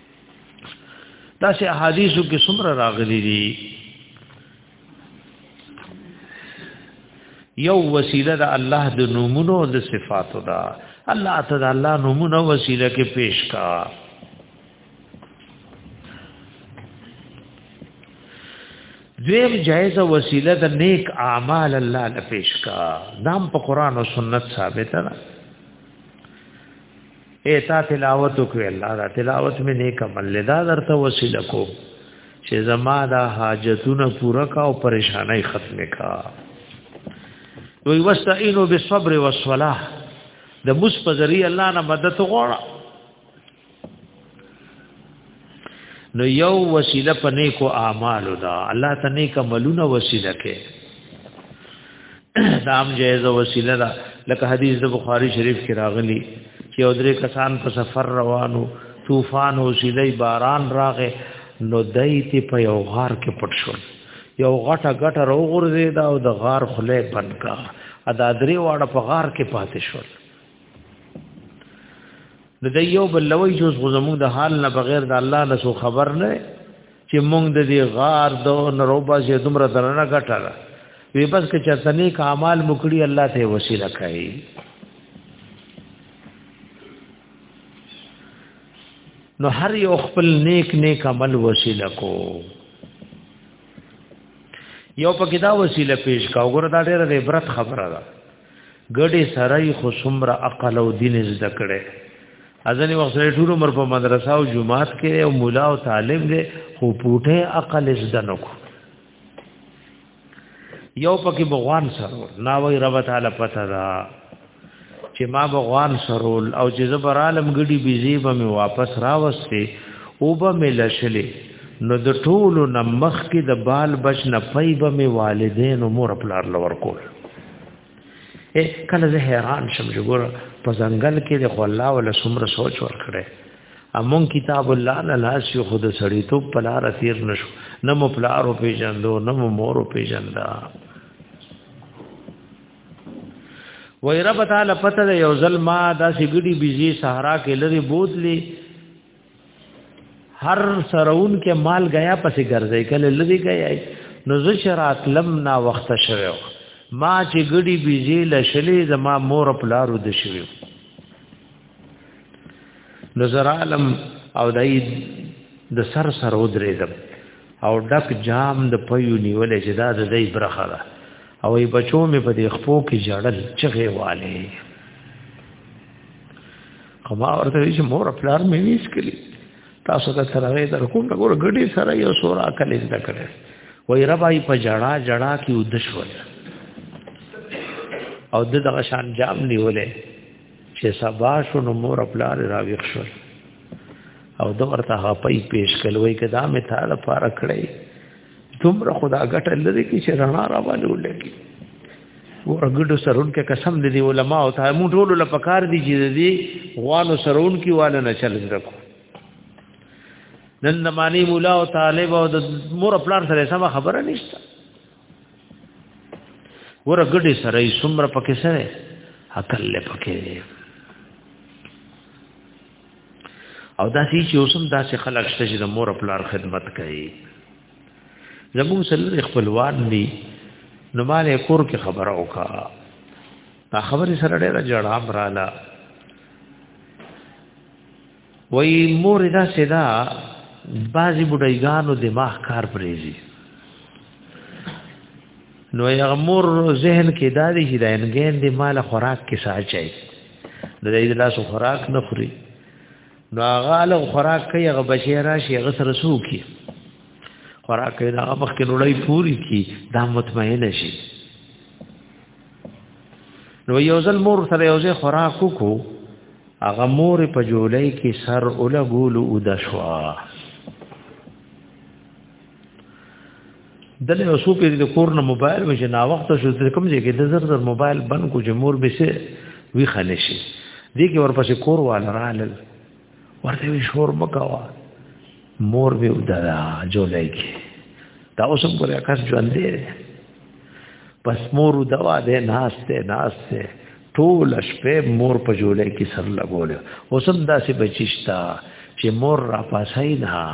دا سه احادیثو کې څومره راغلي دي یو وسیله د الله د نومونو او د صفاتو دا الله تعالی الله نومونو وسیله کې پیش کا دویم جایز وسیله د نیک اعمال الله له پیش کا نام په قران او سنت ثابت ده اے تا تلاوت وکړه الله دا تلاوت مې نه کمل لدا درته وسیله کو چې زما دا حاجتونه پورا کا او پریشانای ختم کا وی واستعینوا بالصبر والصلاه د مص په ذریعہ الله نه مدد غواړه نو یو وسیله په نیکو اعمالو دا الله ته نیک عملونه وسیله کې دام جایز وسیله دا لکه حدیث د بخاری شریف کې راغلی چې او درې کسان په سفر روانو طوفان او سیلې باران راغې نو دایت په یو غار کې پټ شو یو غټه غټه روغورځې دا او د غار خله بند کا ادا درې واړه په غار کې پاتې شول نو د یو بل لوی جز خو زموږ د حال نه بغیر د الله نه سو خبر نه چې موږ د دې غار د نروبا چې دومره درنه غټره وی بس که چرته نیک اعمال مکړي الله ته وسیله کوي نو هر یو خپل نیک نیک عمل وسیله کو یو پکې دا وسیله پیش کا وګوره دا ډېره د عبرت خبره ده ګډي سره خو سمره عقل او دین زده کړي ازنی وخت سره ټول عمر په مدرسه او جمعات کې او مولا او طالب دې خو پوټه عقل زده نکو یو پکې بغوان سره نا وای رب تعالی پته دا چې ما بغوان سرول او چې زبر عالم ګډي بيزي به مې واپس راوستي او به مې لشلې نو د ټولو نمخ کې د بال بچ نه پي به مې والدین او مور پلار لور کول اے کله زه حیران شم چې ګور په ځنګل کې د خو الله ولا سمره سوچ ورکړي امون کتاب الله نه لاس یو خود سړی ته پلار اثیر نشو نه مو پلار او پیجندو نه مو مور او پیجندا وای رب تعالی پته یو ظلم ما داسې ګډي بيزي صحرا کې لري بوتلي هر سرون کې مال غیا پسې ګرځي کله لری غیا نو زشرات لم نا وخت شوه ما چې ګډي بيزي لشلې زما مور پلارو د شوه نظر عالم او دای د سر سر ودرېدم او ډک جام د پيو نیولې چې دا د دې برخه ده او ای بچو مې په دې خپو کې جړل چغه والے او ما ورته وی چې مور پلار مې نیس کلی تاسو ته سره غي در کوم دا ګور غډي سره یو سور عقل زده کړي وای ربای په جړه جړه کې ودشول او د دغه شان جام نیولې چې سبا شنو مور پلار راويخ شو او د ورته هپای پیش کلوي کدا مې تعالی پاره کړی تمره خدا غټل لري کې چې رڼا راوالو لګي ورګډو سرون کې قسم دې علماء او ته مونږ ټول له پکار دي چې دې غوانو سرون کې والا نه چل زرکو نن زماني مولا او طالب او د مور خپل سره سم خبره نشته ورګډې سره یې څومره پکې سره عقل له پکې او دا چې اوسم دا چې خلک شته چې د مور خپل خدمت کوي زموږ سره خپلوان دي نو مال کور کې خبره وکا دا خبره سره ډېر جړام رااله وای مور دا سدا بازي بډایګانو دماغ کار پریزي نو یغ مور ذهن کې دا دی چې دا انګین دی مال خوراک کې ساچای د دې لاس خوراک نه خوري نو هغه له خوراک کوي هغه بچی راشي هغه سره سوکي خوراک کوي هغه مخ کې نړۍ پوری کی دا مطمئن شي نو یو ځل مور سره یو ځای خوراک وکړو هغه مور په جولای کې سر اولګول او د شوا دلې اوسو کې د کور نه موبایل مې نه وخت شو د کوم ځای کې د زر زر موبایل بند کو جمهور به سي وی خلې شي دې کې ورپسې کور وال رالل ورته وی شور مکوا مور به ودرا جولای کې دا اوس هم ګره کس ژوند دی پس مور دوا دې ناشته ناشته ټول شپه مور په جولای کې سر لګول اوس هم داسې بچیشتا چې مور را پاسای نه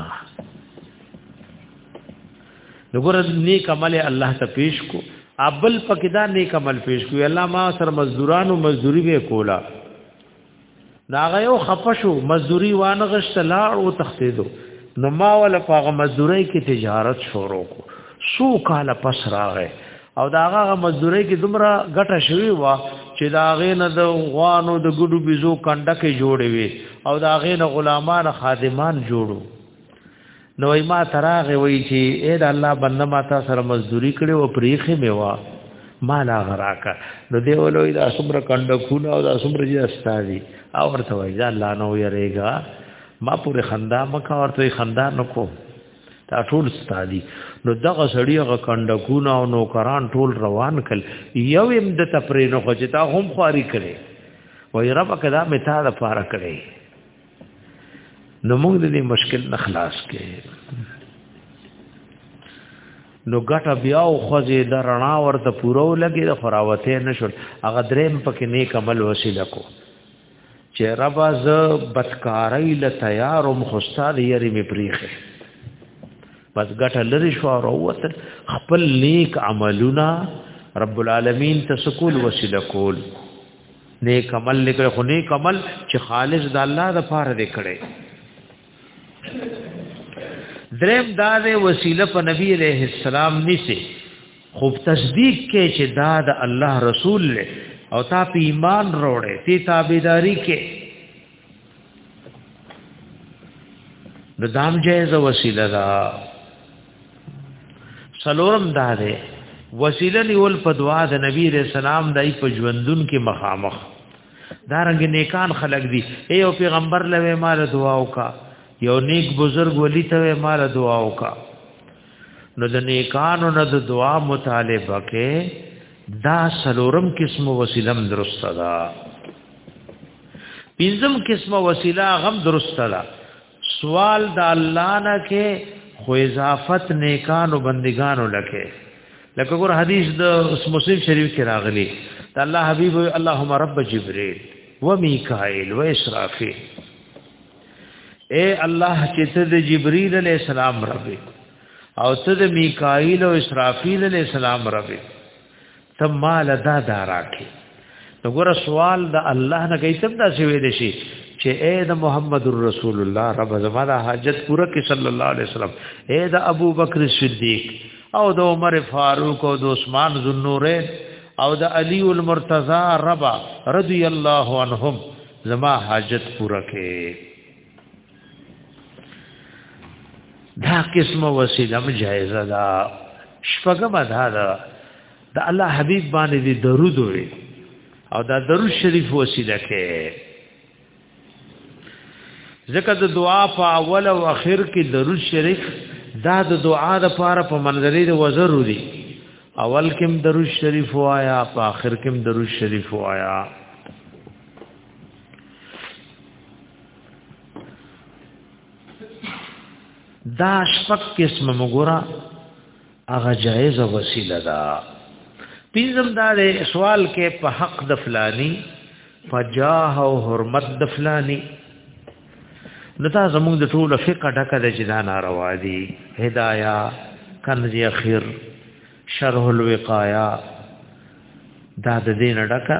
وګوره نیک عمل الله ته پیش کو ابل پکې دا نیک عمل پیش کو الله ما سر مزدورانو مزدوری به کولا ناغه یو خپشو مزدوری وانه غشت لاړ او تختیدو نو ما ول پاغه مزدوری کې تجارت شروع کو سو کال پس راغې او داغه مزدوری کې دومره ګټه شوی و چې داغه نه د غوانو د ګډو بيزو کنډکه جوړې وي او داغه نه غلامان خادمان جوړو نو ما تراغه وی چې اے د الله بنده ما تا سره مزدوری کړي او پریخه میوا ما لا غراکا نو دی ولوی دا سمره کند خونه او دا سمره جی استادی او ورته وی دا الله نو یریګا ما پورې خندا مکا ورته خندا نکو دا ټول استادی نو دغه سړی هغه کند خونه او نوکران ټول روان کل یو هم د تفرینو خو چې تا هم خواري کړي وای رب کدا متا د پاره کړي نو موږ دې مشکل نه خلاص کې نو ګټه بیا او خوځې د رڼا ورته پوره لګي د خراوته نشول هغه دریم پکې نیک عمل وسیله کو چې رب از بدکارای ل تیارم خوستاد یری می پریخه بس ګټه لری شو او وته خپل نیک عملونه رب العالمین تسکول وسیله کول نیک عمل لیکل خو نیک عمل چې خالص د الله د پاره دی کړي دریم دا د وسیله په نبی علیہ السلام نسی خو تصدیق کې چې دا د الله رسول له او تا په ایمان وروړې تی تابعداري کې نو دام جایز وسیله دا سلورم دا ده وسیله نیول په دعا د نبی رسول سلام دای په ژوندون کې مخامخ دا رنګ نیکان خلق دي اے او پیغمبر لوي مال دعا وکا یو نیک بزرگ ولی ته مال دعا وکا نو د نیکانو نه د دعا مطالبه کې دا سلورم قسم وسیلم درسته ده پنځم قسمه وسیله غم درست ده سوال د الله نه کې خو اضافت نیکانو بندگانو لکه لکه ګور حدیث د مسلم شریف کې راغلی د الله حبیب اللهم رب جبريل وميكائيل واسرافيل اے الله چې ته د جبريل علی السلام رب او ته د میکائیل او اسرافیل علی السلام رب ته مال دا دا راکې نو ګوره سوال د الله نه کوي تم دا څه ویل شي چې اے د محمد رسول الله رب زمانه حاجت پوره کې صلی الله علیه وسلم اے د ابو بکر صدیق او د عمر فاروق او د عثمان ذنورین او د علی المرتضی ربا رضی الله عنهم زما حاجت پوره کې دا قسم وسیله جایزه ده شپږم ده دا د الله حبیب باندې دی درود وي او دا درود شریف وسیله کې ځکه د دعا په اول او اخر کې درود شریف دا د دعا د پاره په منځري د وزروري اول کې درود شریف وایا په اخر کې درود شریف وایا دا شپک قسم مګورا هغه جایز وسیله ده پینځم دا سوال کې په حق د فلانی فجاه او حرمت د فلانی نو دا زموږ د ټولو فقہ ډکه د جدا ناروا دي هدايا کنز اخر شرح الوقایا دا د دین ډکه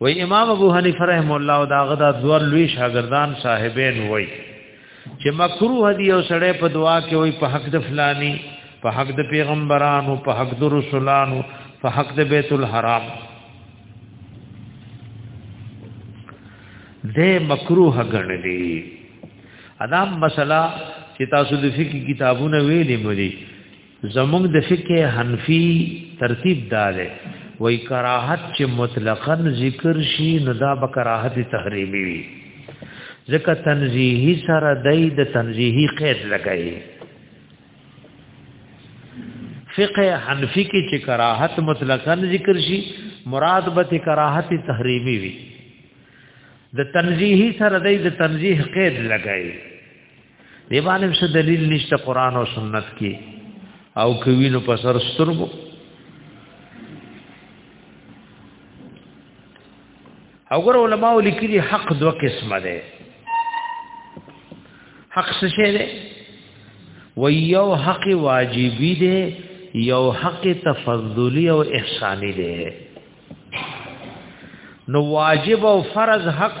وای امام ابو حنیفه رحم الله او دا غدا دوه لوی شاګردان صاحبین وای چې مکروه دی او سړی په دعا کې وای په حق د فلانی په حق د پیغمبرانو په حق د رسولانو په حق د بیت الحرام دې مکروه ګڼلې ادا مسله چې تاسو د فقہی کتابونه ویلې مری زمونږ د فقه حنفي ترتیب داله وای کراهت چې مطلقاً ذکر شي نو دا به کراهت تحریمی وي ځکه تنزیهی سره دای د تنزیهی قید لګایي فقه حنفی کې چې کراهت مطلقاً ذکر شي مراد به کراهت تحریمی وي د تنزیهی سره دای د تنزیه قید لګایي دی باندې څه دلیل نشته قران او سنت کې او کوي نو په سر سترګو او ګور علماء لیکلي حق دوه قسمه ده حق څه شی ده و یو حق واجبی ده یو حق تفضلی او احسانی ده نو واجب او فرض حق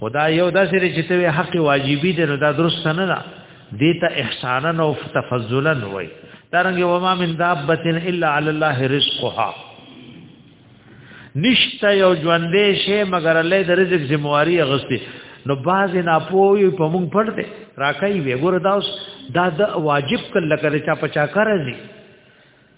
خدا یو داسې لري چې ته حق واجبي دی نو دا درست نه ده دیتا احسانا او تفضلا وای دارنګ و ما من دابه الا علی الله رزقها نشته یو ژوندې شی مگر الله د رزق ذمہواری اغستی نو باز نه پوي په مونږ پړته راکای وی ګور داوس دا د واجب کله کړه چا پچا کارځي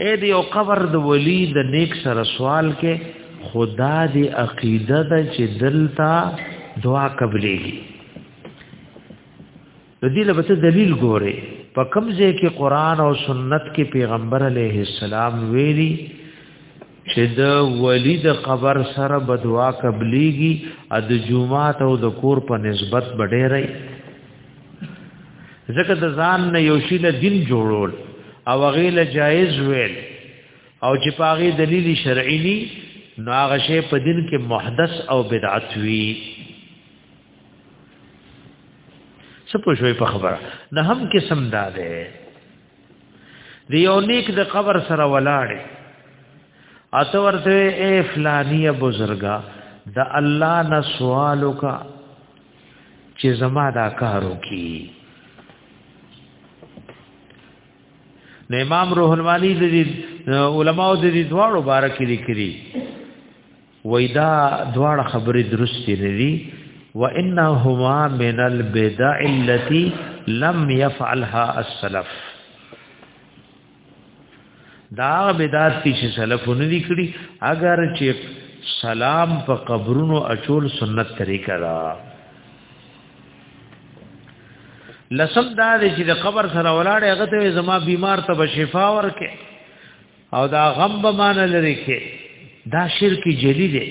اې دی او قبر د ولی د نیک سره سوال کې خدا دی عقیده د چې دلتا دعا قبلېږي د دې لپاره دلیل ګوره په کوم ځای کې قران او سنت کې پیغمبر علیه السلام ویلي چې د ولی د قبر سره بدوا قبليږي ا د جمعات او د کور په نسبت بډې رہی ځکه د ځان نه یو شی له دین جوړول او غیله جایز ویل او چې پاغي دلیل شرعي ني نو هغه شی په دین کې محدث او بدعت وی څه پوښوي په خبره نه هم قسم داده دی یو نیک د قبر سره ولاړ اته ورته اے فلانی بزرگا د الله نه سوال وکا چې زما دا کارو کی نو امام روح المانی د علماء د دې دواړو بارک لیکري وېدا دواړه خبرې درست دي وانهما من البدع التي لم يفعلها السلف دا بدعت چې سلفونه دي کړی اگر چې سلام په قبرونو اچول سنت طریقه ده لسم دا چې د قبر سره ولاړ هغه ته زما بیمار ته شفا ورکه او دا غم به مان لري کې دا شرک جلی دی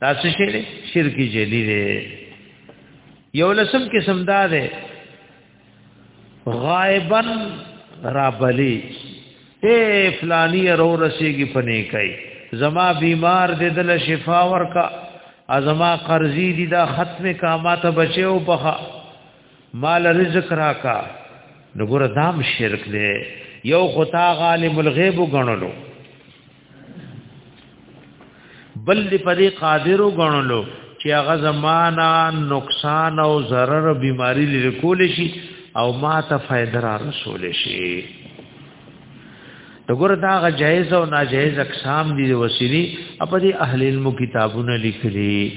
دا څه شی دی شرک جلی دی یو لسم قسم دا دی غائبا رابلی اے فلانی رو رسیږي پنه کوي زما بیمار دې دل شفا ورکا ازما قرضی دي دا ختم کا ماته بچو بخا مال رزق راکا نو ګور دام شرک دی یو خطا غالب الغیب غنلو بل دی پدی قادر غنلو چې هغه زمانہ نقصان او ضرر او بیماری لري کول شي او ما ته فائدہ را رسول شي دغه دا غ جایز او ناجایز اقسام دي وسیلی په دې اهل علم کتابونه لیکلي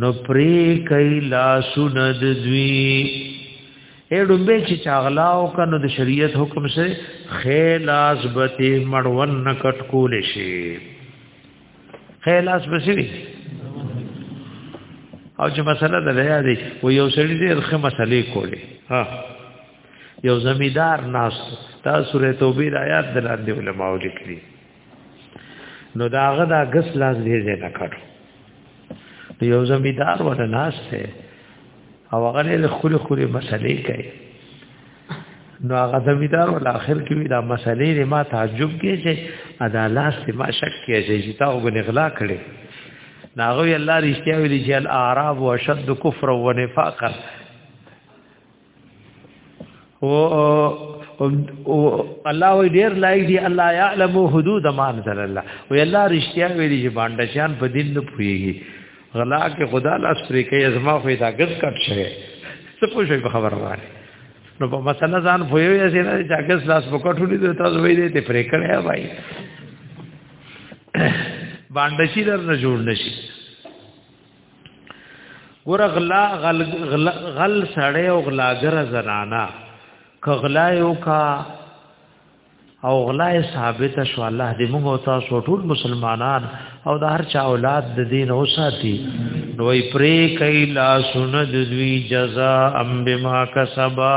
نو پرې کوي لاسونه د دوی اېډو به چې چاغلاو کنو د شریعت حکم سره خلاص بته مړون نه کټ کول شي خلاص بسوي او چې مسله ده لري دی و یو سړي دې ښه مسلې کولې ها یو زمیدار ناس تا سورې توبې آیات دلاندې علماء لیکلي نو دا هغه دا غس لاس دې دې نه کړو یو زمیدار ور ناس ته او هغه له خل خل مسلې کوي نو هغه زمیدار ول اخر کې دا مسلې نه ما تعجب کې چې ادا لاس ما شک کې چې تا وګنې غلا کړي ناغوی الله رښتیا ویلي چې الاعراب وشد کفر و نفاقا او الله وی ډیر لایق دی الله یعلم حدود ما انزل الله وی الله رښتیا ویلی چې باندې شان په دین نه پویږي غلا کې خدا لاس پرې کوي ازما خو دا غز کټ شوی څه پوښي په خبره باندې نو په مسله ځان پویو یا سینه چې غز لاس وکټولې ته تاسو وی دې ته پرې کړی وای باندې شي در نه جوړ نشي ګور غلا غل غل, غل سړی او غلاګر زنانا کغلا یو کا او غلا ثابت شو الله دې موږ او تاسو ټول مسلمانان او د هر چا اولاد د دین او ساتي نوې پرې کای لا سن د دوی جزاء ام بما کسبا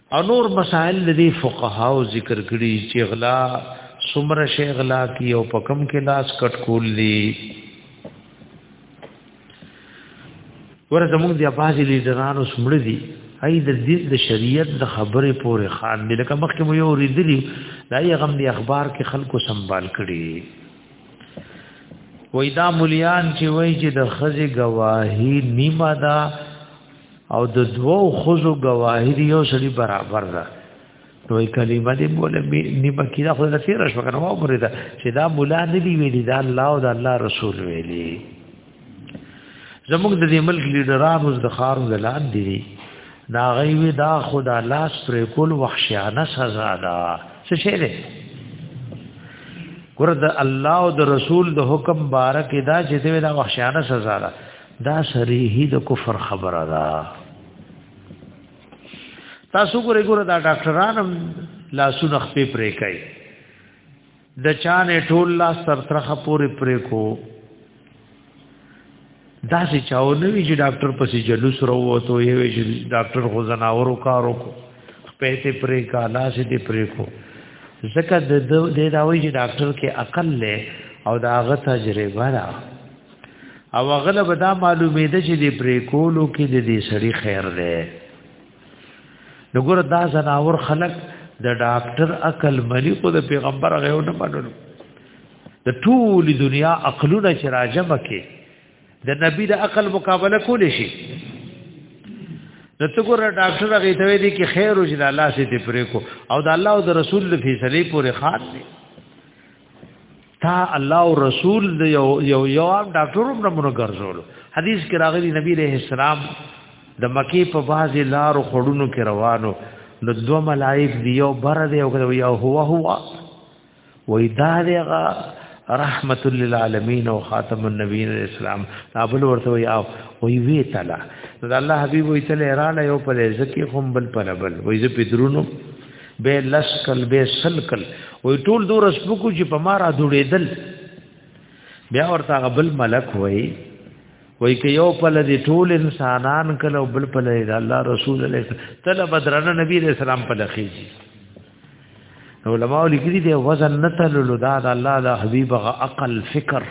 انور مسائل لدی فقها او ذکر کړي چې غلا سمره شي غلا کی او پکم کې لاس کټ کول دي ور زموږ د اباز لیډرانو سمړ دي اې د دې د شریعت د خبرې پورې خان دي لکه مخکې مو یو ریدلی دا یې غم دی اخبار کې خلکو سنبال کړي وای دا مليان چې وای چې د خزي گواهی نیمه ده او د دوو خزو گواهی دی یو سړي برابر ده نو کلمه دې مولا نیمه کې دا خو د تیر شو کنه او پرې دا چې دا مولا نه دی ویلي دا الله او دا الله رسول ویلي زموږ د دې ملک لیډرانو د خار زلان دي دا غوي دا خدا لاس پر کول وحشیانه سزا ده څه شي ده ګور د الله او د رسول د حکم بارک دا چې دا وحشیانه سزا ده دا صریحی د کفر خبره ده تاسو ګورې ګوره دا ډاکټرانم لاسونه خپې پرې کوي د چانه ټول لاس تر ترخه پورې پرې کو دا چې چاو نه وی چې ډاکټر پسې جلوس وروته یې وی چې ډاکټر خو زناورو کار وکړو خپې ته پرې کا لاس دې پرې کو ځکه د دې دا وی چې ډاکټر کې عقل له او دا غته تجربه را او غله به دا معلومې ده چې د پریکولو کې د دې سړي خیر ده نګور دا زناور خلق د ډاکټر عقل ملي خو د پیغمبر غيو نه منلو د ټول دنیا عقلونه چې راجم کې د نبی د عقل مقابله کول شي د څګور ډاکټر هغه ته وی دي کې خیر او جل الله سي ته پرې کو او د الله او د رسول فیصله پورې خاط دي تا الله او رسول د یو یو یو ډاکټر هم نمونه ګرځول حدیث کې راغلی نبی رحم السلام د مکی په باز لار خړونو کې روانو نو دو ملائک دی یو بر دی او یو هو هو وای دا دیغه رحمت للعالمین او خاتم النبیین اسلام ابل ورته وی او وی وی تعالی نو الله حبیب وی تعالی را نه یو په ځکه هم بل پر بل وی ز پدرونو به لسکل به سلکل وې ټول دور سپکو چې په مارا دوړېدل بیا ورته غبل ملک وای وای کې یو په لدی ټول انسانان کله بل په لدی الله رسول الله تعالی بدرنه نبی رسول الله په لخیږي علماء لیکلي دی وزن نتللو دا د الله د حبيب غ عقل فکر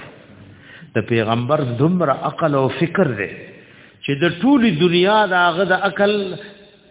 د پیغمبر دمر عقل او فکر دی چې د ټولي دنیا د هغه د عقل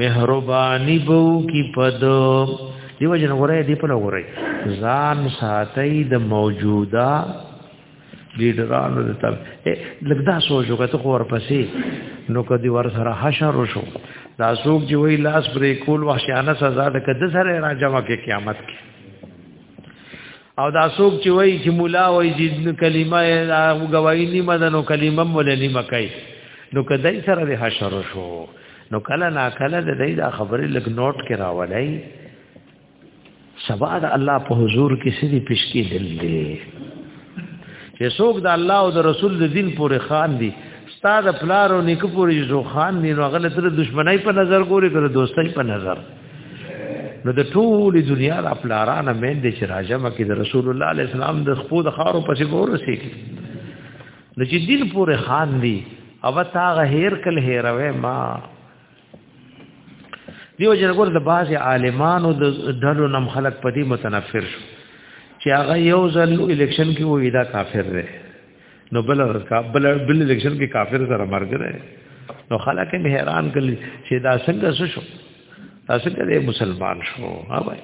مهرباني بو کی پد دیو جن غره دی په لغره ځان ساتي د موجوده لیډرانو د تل لګدا سوچ وکړه خو ورپسې نو کدی ور سره حشر شو دا څوک چې وی لاس پرې کول وحشیانه سزا ده کده سره راځم کې قیامت کې او دا څوک چې وایي چې مولا وایي چې کلمه او گواہی نیمه ده نو کلمه مولا نیمه کوي نو کدی سره د حشر شو نو کله نا کله د دې دا خبرې لګ نوٹ کې راولای سبا د الله په حضور کې سړي پښکی دل دي چې څوک د الله او د رسول د دین پورې خان دي استاد پلار او نیک پورې زو خان دي نو غلط د دشمنی په نظر ګوري کړه دوستۍ په نظر نو د ټول دنیا د خپلارانه مین د چې راجمه کې د رسول الله علیه السلام د خپو د خارو پسې ګورسي نو چې دین پورې خان دی او تا غهیر کل هیروي ما دیو جنګور د باز عالمانو د ډلو نم خلق پدی متنفر شو چې هغه یو ځل الیکشن کې وې دا کافر دی نو بل بل بل الیکشن کې کافر سره مرګ ده نو خلک هم حیران کړي چې دا څنګه څه شو دا څنګه دې مسلمان شو ها بھائی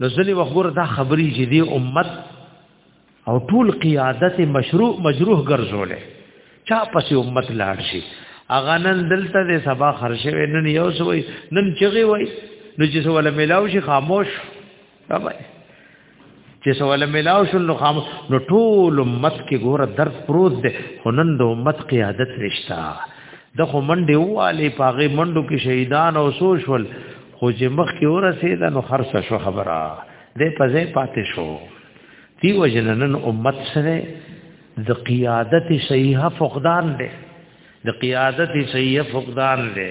نو ځلې وخبر دا خبري چې دې امت او ټول قیادت مشروع مجروح ګرځولې چا پسې امت لاړ شي اغه نن دلته دې سبا خرشه نن یو سوې نن چغي وای نو چې سوال ملاو شي خاموش چې سوال ملاو شو نو خام نو ټول امت کې ګوره درد پروت دی هنن د امت قیادت رښتا د خو منډه واله پاغه منډو کې شهیدان او سوشول خو چې مخ کې ورسېد نو خرڅ شو خبره دې پځې پاتې شو دی وجنن امت سره د قیادت صحیح فقدان دی د قیادت صحیح فقدان دی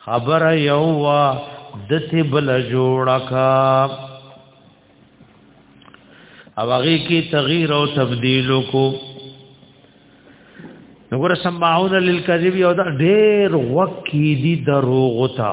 خبر یو وا دته بل جوړکا او هغه کې تغییر او تبديل کو نګور سمعون للکذب یو دا ډېر وکی دي دروغ تا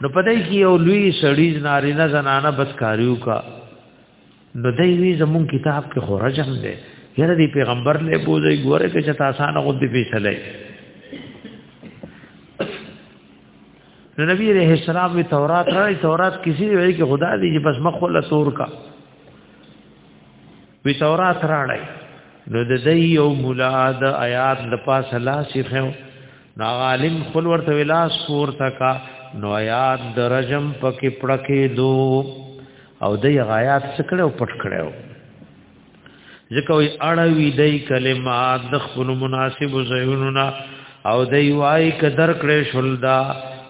نو پدې کې یو لوی سړی نارینه زنانه بس کاریو کا نو دای وی زمون کتاب کې خورجم دی یره دی پیغمبر له بوزي ګوره کې چې تاسو نه غوډ دی پیښلې نو نبی رحم السلام وی تورات راي تورات کسی وی کې خدا دی چې بس مخ له تور کا وی تورات راړی نو د دې یو مولا د آیات د پاسه لاس یې خو نا عالم خپل ورته ولاس پور تکا نو آیات د رجم پکې پړکې دو او د آیات سکړه او پټ کړو ځکه وی اړوي د کلمات د خپل مناسب زینونه او دی وای ک درکړې شول دا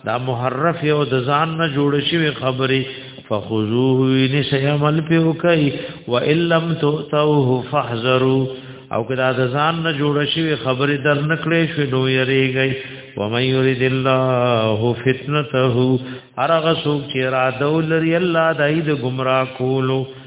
دا محرف او د ځان نه جوړ شوی خبرې فخذوه نشي عمل په کوي و ان لم تؤتوه فاحذروا او کدا د ځان نه جوړ شوی خبرې در نکړې شو نو یریږي و من يريد الله فتنته ارغ سوق چې را دولري الله دای د گمراه کولو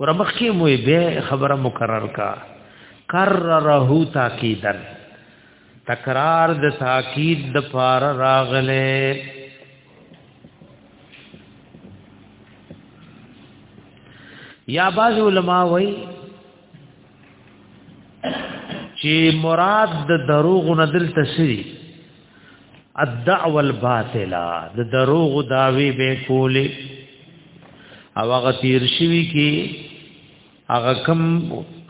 ورمخکې مو به خبره مکرر کا کرره تاکیدن تکرار د تاکید د پار راغله یا باز علماء وای چې مراد د دروغ نه دل تسری الدعوه الباطله د دروغ داوی به کولی او هغه تیر شوی کی هغه کم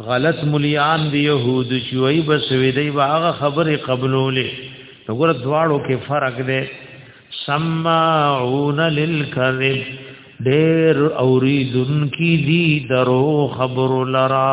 غلط مليان دی يهود چې وای بس وی دی هغه خبره قبولولې وګوره دواړو کې فرق دی سمعون للكذب ډېر اوریدونکو دی درو خبر لرا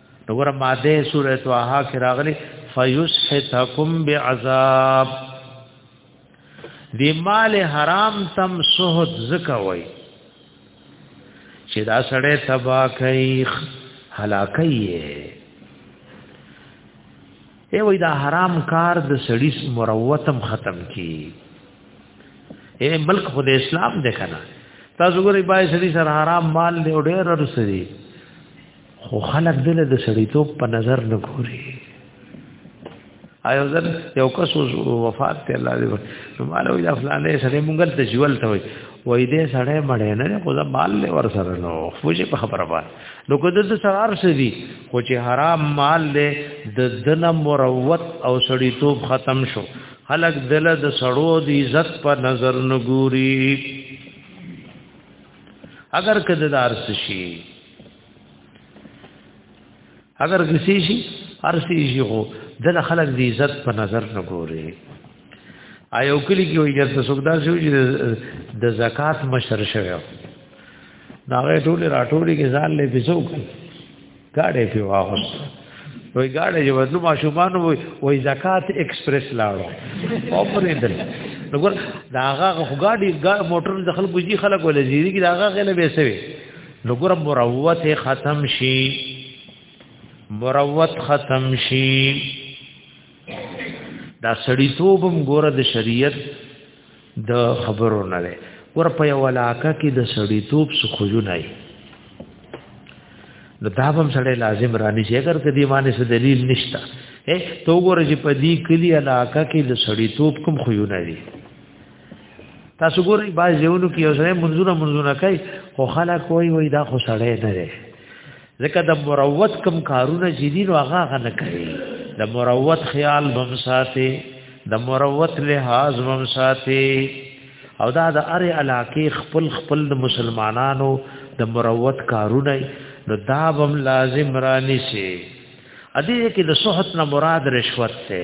وګوره ماده سوره طه کې راغلي فیسحتکم بعذاب دی مال حرام تم سحت زکوي چې دا سړی تبا کوي هلاکي ای وای دا حرام کار د سړی مروتم ختم کی اے ملک خود اسلام دې کنه تاسو ګورئ بای سړي سره حرام مال له ډېر رسري خو خلک دل د سړیتوب په نظر نه ګوري ایو ځل یو کس وفات ته الله دې نو مالو دا فلانه سره مونږل ته جوړ ته وي وای دې سړی مړ نه نه خو مال له ور سره نو خو چې په خبره وای نو کو د سرار سړي خو چې حرام مال له د دنه مروت او سړیتوب ختم شو خلق دل د سړو د عزت په نظر نګوري اگر کده دار شي اگر کسی شي ارسی شي خو دل خلک دی عزت په نظر نه ګوري آیا وکړي کې وي چې سوګدا شو چې د زکات مشر شوی دا غي ټول راټولي کې ځان له بيزو گاډي په واغس وای گاډي چې ودلو ماشومان وای وای زکات ایکسپریس لاړو او پرې دل نګور داغه غاډي موټر د خلکو جی خلک ولې زیری کې داغه غلې به سوي نو ګور مروت ختم شي مروت ختم شي دا سړی توبم ګور د شریعت د خبرو نه ده ګور په یو علاقه کې د سړی توب سخوجو نه وي نو دا هم سړی لازم رانی شي اگر کدی باندې څه دلیل نشته اے تو ګور چې په دې کلی علاقه کې د سړی توب کوم خوونه دي تاسو ګورئ باز یوونو کې یو ځای منځونه منځونه کوي خو خلک وایي وایي دا خو سړی نه دی ځکه د مروت کم کارونه چې دي نو هغه هغه نه کوي د مروت خیال بم ساتي د مروت لحاظ بم ساتي او دا د اره علاقې خپل خپل د مسلمانانو د مروت کارونه نو دا بم لازم رانی شي ا دې کې د صحت نه مراد رشوت ته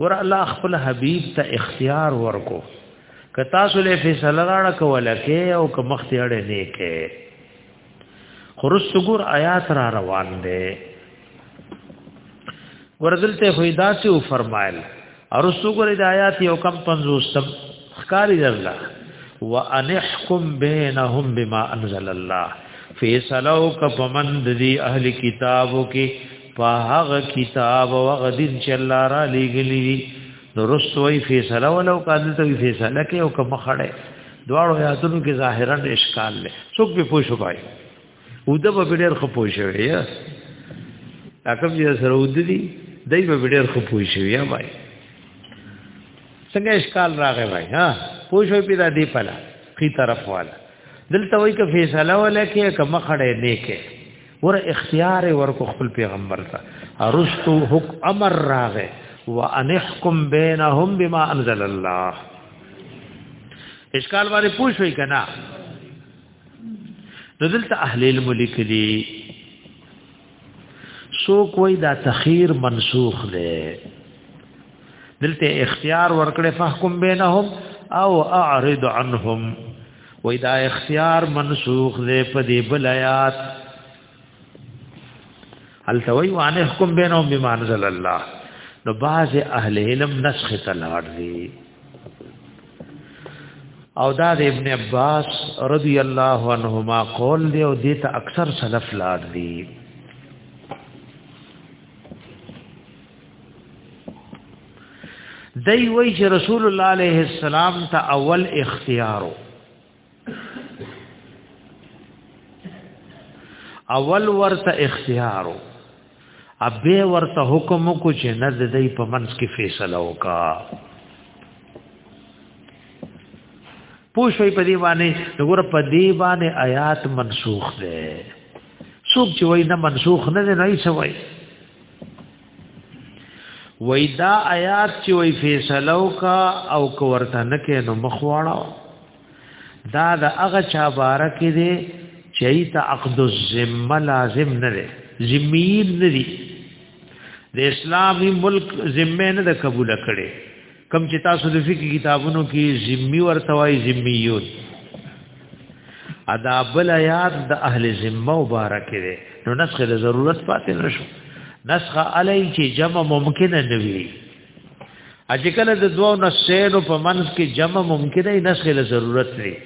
ګور الله خپل حبيب ته اختیار ورکو که تاسو له فیصله راړه کوله کې او که مخ ته اړه نه کې خرس ګور آیات را روان دي ورزل ته هیدا سی او فرمایل ارسو ګور د آیات یو کم 50 سم خکاری درلا وان احکم بینهم بما انزل الله فیصلو ک پمند دی اهل کتابو کې په هغه کتاب او هغه دین چې الله را لېګلی دي نو رسوي فیصله ولو کاله ته فیصله کوي او کوم خړې دواړو یاتونو کې ظاهرا اشکال لري څوک به پوښو پای او د په ډېر خو پوښوي یا اکم چې سره ودی دای په ډېر خو پوښوي یا بای څنګه اشکال راغی بای ها پوښوي په دې پلا کی طرف والا دلته وای ک فیصله ولکه کما خړې نه کې ور اختیار ورکو خپل پیغمبر ته ارستو حکم امر راغه وان احکم بینهم بما انزل الله اشکال باندې پوښوي کنا دلته اهل علم لیکلي سو کوئی دا تخیر منسوخ دی دلته اختیار ورکړي فحکم بینهم او اعرض عنهم وای دا اختیار منسوخ دی په دې بل آیات التوی وان حکم بینهم بما انزل الله نو باز اهل علم نسخ تلار دی او دا د ابن عباس رضی الله عنهما قول دی او دې ته اکثر سلف لار دی دی وی چې رسول الله علیه السلام ته اول اختیارو اول ورته اختیارو ابه ورته حکم کو چې نه د دې په منځ کې فیصله وکا پوښوي په دی باندې وګور په دی باندې آیات منسوخ ده څوک چې وای نه منسوخ نه نه نه سوای وای دا آیات چې وای فیصله وکا او کو ورته نه کې نو مخواړه دا د هغه چا بارک دی چې ته عقد الذمه لازم نه دی ذمین نه دی د اسلامي ملک ذمه نه ده قبول کړي کم چې تاسو د فقې کتابونو کې ذمي ورته وای ذمیون ادا بل یاد د اهل ذمه مبارک دی نو نسخه د ضرورت پاتې نشو نسخه علی چې جمع ممکن نه وي اجکل د دوه نسخو په منځ کې جمع ممکن نه نسخه له ضرورت لري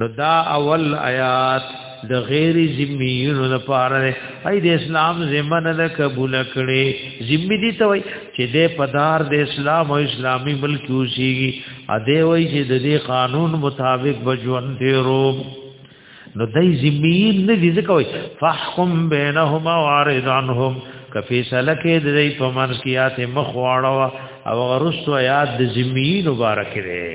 نو دا اول آیات د غیر ذمیونو لپاره ای د اسلام ذمہ نه قبول کړي ذمہ دي ته وای چې د پدار د اسلام او اسلامي ملک اوسيږي ا دې وای چې د دې قانون مطابق بجوند دی روب نو دای ذمہ نه دي ځکه وای فحکم بینهما وارض عنهم کفی سلک د دې په منځ کې آته مخواړه او غرسو آیات د ذمہ مبارک لري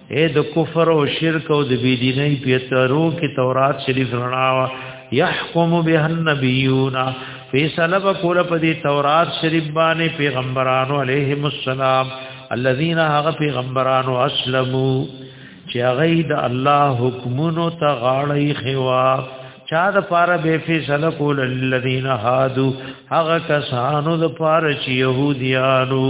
اے د کفر او شرک او د بيدینۍ په ترو کې تورات شریف رڼا وا يحكم به النبيون فیصله وکول په دې تورات شریف باندې پیغمبرانو علیهم السلام الذين هغه پیغمبرانو اسلمو چې هغه د الله حکمونو ته غاړې خوا چا د پاره به فیصله کول الذين هادو هغه کسانو د پاره چې يهوديانو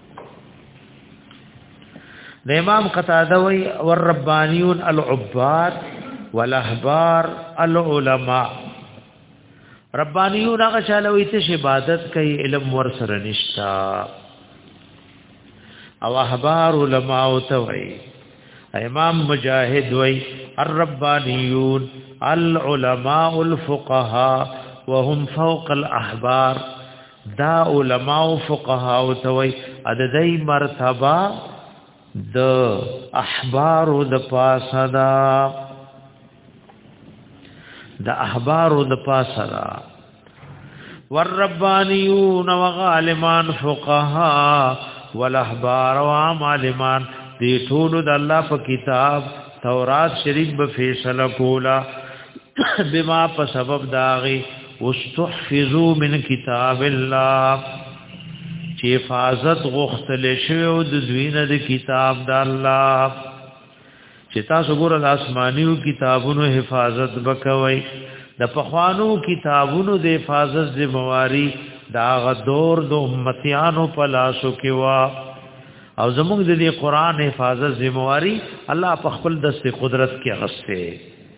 د امام قتاده وی والربانیون العباد والاحبار العلماء ربانیون هغه چاله وی چې عبادت کوي علم ور سره نشتا او احبار علماء او توي امام مجاهد وی الربانیون العلماء الفقهاء وهم فوق الاحبار دا علما او فقها او توي عددي مرتبه د احبار د پاسه دا د احبار د پاسه دا والربانيون وغالمان فقها والاحبار وعالمان دي ټول د الله په کتاب تورات شریف به فیصله کولا بما په سبب داغي واستحفظوا من کتاب الله چې حفاظت غوښتل شوی او د دوینه د کتاب د الله چې تاسو ګور د آسمانیو کتابونو حفاظت وکوي د پخوانو کتابونو د حفاظت ذمہواری دا غدور د امتیانو په لاسو کې وا او زموږ د قرآن حفاظت ذمہواری الله په خپل دست قدرت کې غسته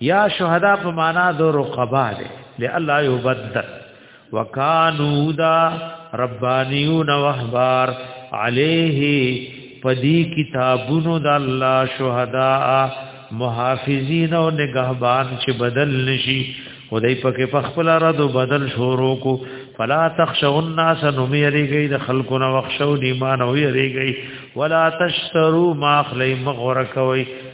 یا شهدا په معنا د رقبا ده لالا یبدل وکانو دا ربانیون واحبار علیه پدی کتابونو د الله شهدا محافظین او نگهبان چې بدل نشي خدای پکې په خپل رد بدل شورو کو فلا تخشوا الناس نمیریږي د خلکو نه وخشو ایمان او یریږي ولا تشترو ما خلی مغور کوي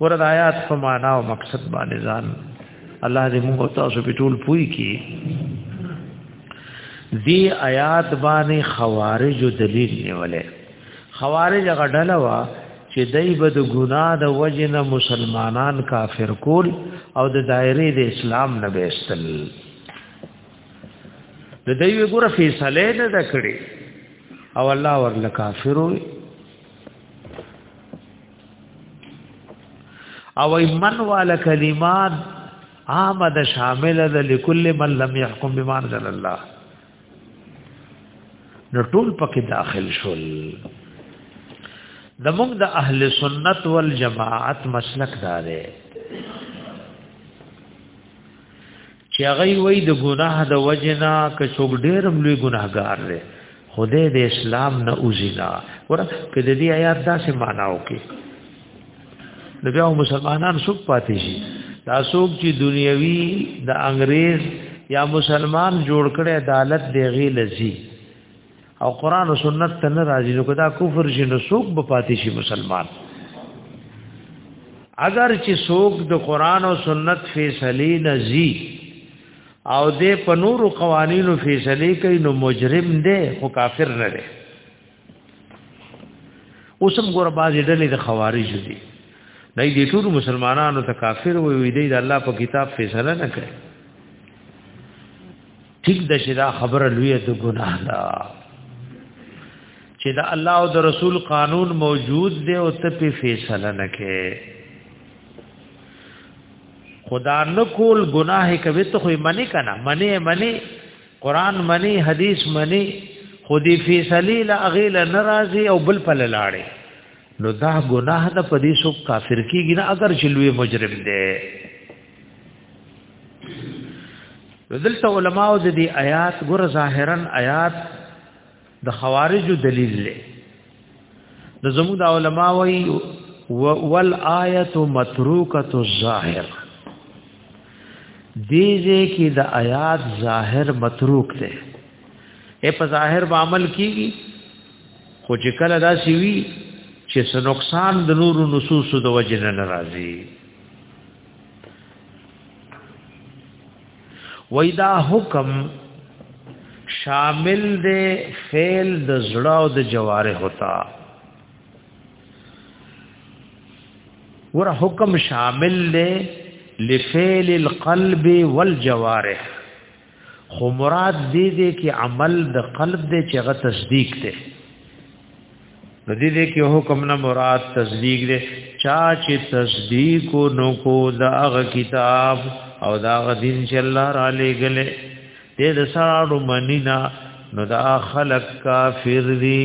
ورته آیات په معنا او مقصد باندې ځان الله دې موږ تاسو په ټول پوي کې دی آیات باندې خوارج دلیل نیولې خوارج غډل وا چې دای به د ګناه د وجنه مسلمانان کافر کول او د دایره د اسلام نه بیستل د دوی وګوره فیصله نه دا کړی او الله ورله کافر وي او من والا کلمات آمد شامل ده لكل من لم يحكم بما انزل الله نو ټول پکې داخل شول د موږ د اهل سنت والجماعت مسلک داره چې هغه وی د ګناه د وجنا که څوک ډېر ملي ګناهګار دی خدای د اسلام نه اوزینا ورته کله دې آیات داسې معنا وکي د بیا مسلمانان څوک پاتې شي دا څوک چې دنیوي د انګريز یا مسلمان جوړ کړي عدالت دی غي لذي او قران او سنت ته نه راځي نو کدا کفر شي نو څوک به پاتې شي مسلمان اگر چې څوک د قران او سنت فیصله نه زی او د په نورو قوانینو فیصله کوي نو مجرم دی خو کافر نه دی اوسم ګور باز ډلې د خوارج دي نه دي ټول مسلمانانو ته کافر وي وي دي د الله په کتاب فیصله نه کوي ټیک د چې دا خبره لوی د ګناه ده چې دا الله او د رسول قانون موجود دی او ته په فیصله نه کې خدا نه کول ګناه کوي ته خو منی کنه منی منی قران منی حدیث منی خودی فیصله لا غیل ناراضي او بل پل لاړې نو دا ګناه د پدې سو کافر کیږي نه اگر چې لوی مجرم دی دلته علما او د دې آیات ګور ظاهرا آیات د خوارج دلیل له د زموږ د علما وی ول آیت متروکه الظاهر دیزه کې د آیات ظاهر متروک ده اے په ظاهر به عمل کیږي خو چې کله دا سی وی چې سنقصان د نور نصوص د وجه نه ناراضي وای دا حکم شامل دی فعل د زړه او د جوارح ہوتا ور حکم شامل دی لفعل القلب والجوارح خو مراد دې دې کې عمل د قلب دې چې غ تصدیق ته نو دې دې کې حکم نه مراد تصدیق دې چا چې تصدیق نو کو دا غ کتاب او دا غ دین چې الله را لېګلې دې د ساړو منینا نو دا خلق کافر دي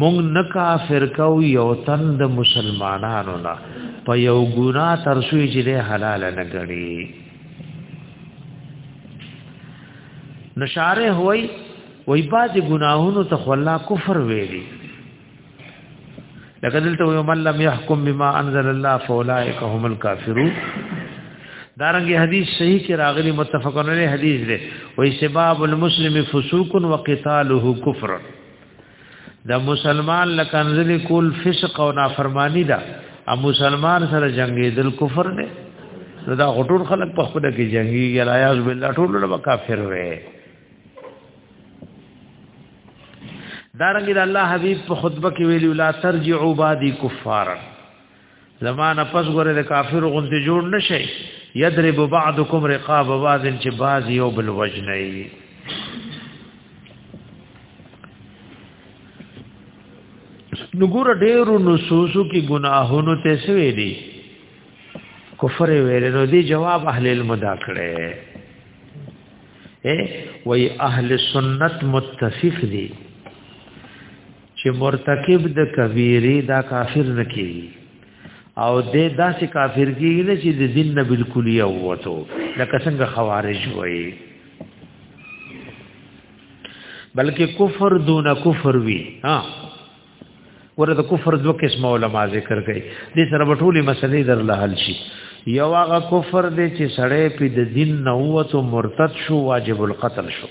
مونږ نه کافر کو یو تن د مسلمانانو نه په یو ګنا تر شوی چې له حلال نه غړي نشاره وای وای باز ګناهونو ته خلا کفر ویلي لکه دلته یو من لم يحكم بما انزل الله فاولئک هم الكافرون دارنګ حدیث صحیح کې راغلی متفقن علیه حدیث دی وای سباب المسلم فسوق وقتاله کفر د مسلمان لکنزلی کول فسق او نافرمانی ده ا مسلمان سره جنگي دل کفر نه نو دا غټور خلک په خپل کې جنگي یلایاز بالله ټول له کافر وي دارنګ د الله حبيب په خطبه کې ویلو لا ترجعوا بادي کفارا زمانہ پس غره د کافر غونډه جوړ نشي یضرب بعضکم رقاب بعض چې بعض یو بل وجنه نګور ډېرو نصوصو کې ګناهونو ته سوي دي کفر ویل نو دی جواب اهل المدا کړي اے وای اهل سنت متفق دي چې مرتکب د کبیره دا کافر نه کیږي او د داسې کافر کیږي نه چې د دین نه بالکل یو وته لکه څنګه خوارج وایي بلکې کفر دون کفر وی ها ورته د کفر دوه قسم علما ذکر کوي دې سره په ټولي مسلې در له حل شي یو هغه کفر دی چې سړی په د دین نه وته مرتد شو واجب القتل شو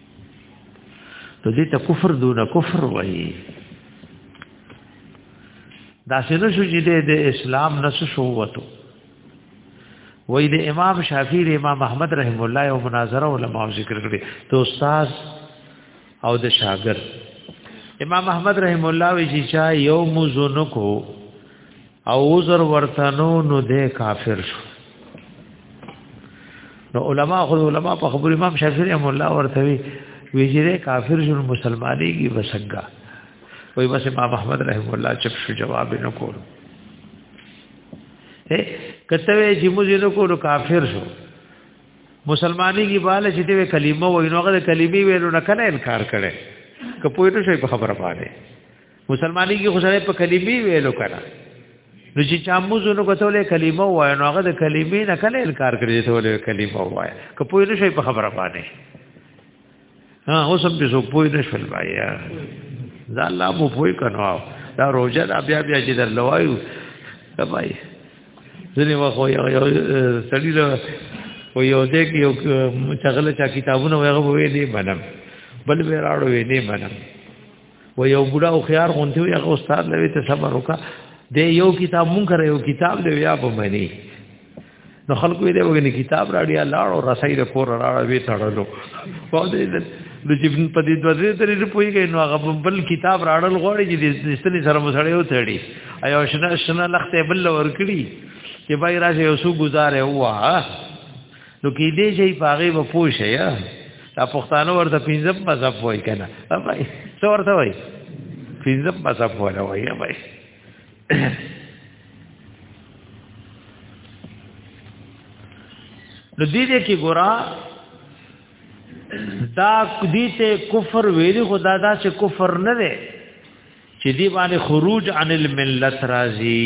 نو دې ته کفر دون کفر وایي دا څنګه شو چې د اسلام نس شو وته وای د امام شافعی د امام احمد رحم الله او مناظره علماء ذکر کړي ته استاد او د شاګرد امام احمد رحم الله وی چې چا یو مزونکو او عذر ورته نو نو دې کافر شو نو علما خو علما په خبرې امام شافعي هم الله ورته وی ویجره کافر شو مسلمانې کی وسنګا وای بس امام احمد رحم الله چپ شو جواب نه کول اے کته وی چې موږ نه کول کافر شو مسلمانې کی بالا چې دې کلمه وای نو هغه کلمې ویلو نه کنه انکار کړي کپوی ته شي په خبره باندې مسلمانۍ کې خو سره په کلمې ویلو کړه نو چې چا موزو نو کوتلې کلمه وای نو هغه د کلمې نه کله انکار کړی ته ولې کلمه وای که پوه نه شي په خبره باندې ها اوس هم دې سو پوه نه شول بیا دا الله مو پوه کنو دا روزه دا بیا بیا چې در لوایو بای ځنی واخو یو یو سړی له و یو دې کې یو چغله چا کتابونه وغه وې نه منم بل وې راړو وې نه منم و یو بډا او خيار غونته وي هغه استاد لوي ته صبر وکا د یو کتاب مونږ کړو یو کتاب دی یا په معنی نو خلکو دې وګني کتاب راړي لاړ او رسای د کور راړه وی تړلو په دې د جبن په دې دوه دې ترې پويږي نو هغه بل کتاب راړل غوړي چې د ستنې سره مسړې و تړي ایو شنه شنه لخته بل ورکړي چې بای راځي یو سو گزاره هوا نو کې دې شي پاغه و پوښه یا دا پښتانه ورته پینځم مذهب وای کنه بای څو ورته وای پینځم مذهب ولا وای بای نو دې دې کې ګورا دا دې ته کفر ویلي خدا دا چې کفر نه دی چې دی باندې خروج عن الملت راځي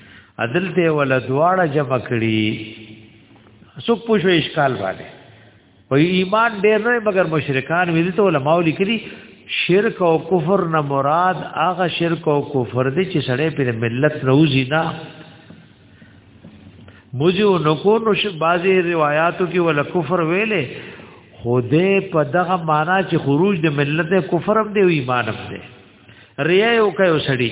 عدل ته ول دواړه جمع کړي څوک پوښو اشکال باندې په ایمان ډېر نه مګر مشرکان ویل ته علماء لیکلي شرک او کفر نه مراد هغه شرک او کفر دي چې سړی په ملت نوځي نه مجو نکو نو بعضی روایتو کې ول کفر ویلې خوده په دغه معنا چې خروج د ملت کفر هم دی او ایمان هم دی ریا یو کوي سړی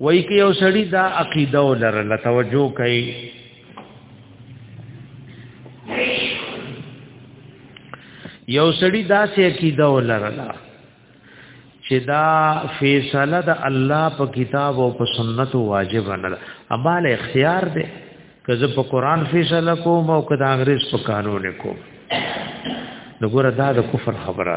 وای کې یو سړی دا عقیده ولرله توجه کوي یو سړی دا سه عقیده ولرله چې دا فیصله د الله په کتاب او په سنت واجب نه ده امال اختیار ده که زه په قران فیصله کوم او که د انګريز په قانون کوم نګور دا د کفر خبره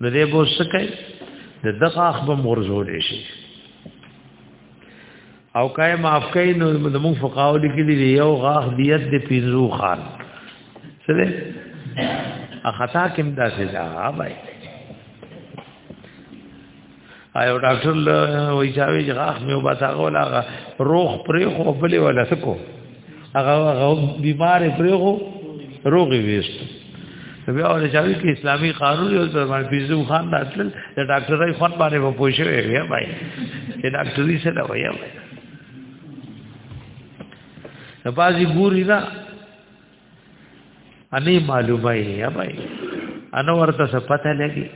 نو دې بو سکه د دغه اخ به مرزول شي او کای معاف کای نو د مون فقاو لیکلی دی یو غاخ دیت د پینزو خان سره ا خطا کوم داسې دا بای آیا ډاکټر له وای چاوي چې غاخ مې وبا تاغه ولا روغ پرې خو بلې ولا سکو هغه هغه بیمار پرې خو روغي وېست بیا ول چاوي کې اسلامي قانون یو تر باندې بيزو خان راتل د ډاکټرای خپل باندې په پوښې وي بیا بای چې ډاکټري څه دا وایي بای بعضی ګوري دا اني معلومه یې بای انا ورته څه پته لګي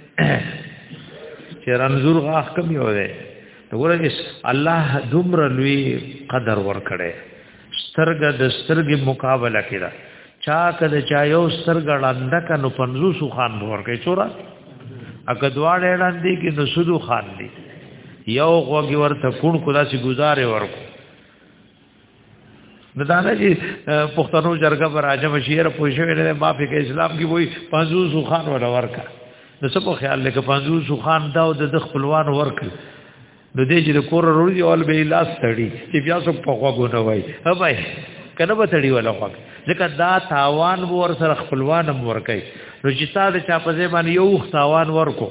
چې رنزور غاخ کم یو دی ورته الله دومره لوی قدر ور کړی سترګ د سترګې مقابله کړه چا کده چا یو سترګ لاند کنو 500 خان ور کوي چورا اګه دواړه لاندې کې نو سودو خان دی یو غوږی ورته کون کدا سي گزارې ورکو د دانه چې پښتنو جرګه پر راجم شیر پوه شوی نه ما په اسلام کې وای پنځو سوخان ولا ورکا نو څه په خیال لکه پنځو سوخان دا او د خپلوان ورک نو دې چې د کور وروړي اول به لاس تړي چې بیا څو په خوا ګونه وای ها بھائی کنه به تړي ولا خوا ځکه دا تاوان ور سره خپلوان ورکای نو چې تا د چا په ځای باندې یو تاوان ورکو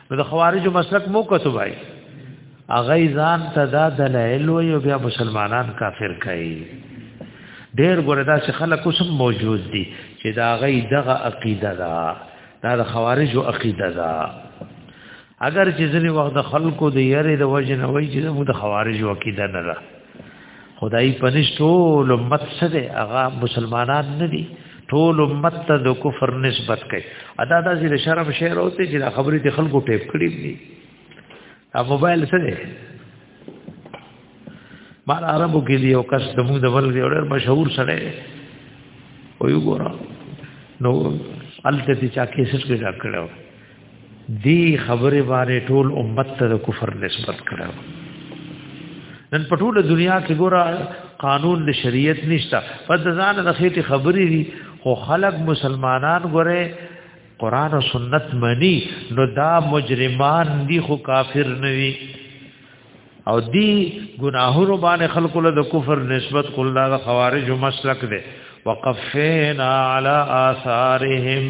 نو د خوارج مسلک مو کتبای اغه ځان ته دا دلایل وي او بیا مسلمانان کافر کوي ډېر ګوره دا چې خلک اوس موجود دي چې دا غي دغه عقیده ده دا د خوارجو عقیده ده اگر چې ځینې وخت د خلکو د یری د وجه نه وایي چې موږ د خوارجو عقیده نه ده خدای په نشټو لمت سره هغه مسلمانان نه دي ټول امت ته د کفر نسبت کوي ادا دا زیر شرم شعر اوته چې دا خبرې د خلکو ټیپ کړې دي ا موبایل څه دی مال عربو کې دی او کس د موږ د ورل دی ډېر مشهور سره وي وګوره نو الته چې چا کیسټ کې راکړو دی خبره باندې ټول امت ته د کفر نسبت کړو نن په ټول دنیا کې ګوره قانون د شریعت نشته په ځان د خېټه خبرې دي خو خلک مسلمانان ګوره قران او سنت مني نو دا مجرمان دي خو کافر نه وي او دی گناهونو باندې خلق له د کفر نسبت کول دا خوارج مسلک دی وقفینا علی آثارهم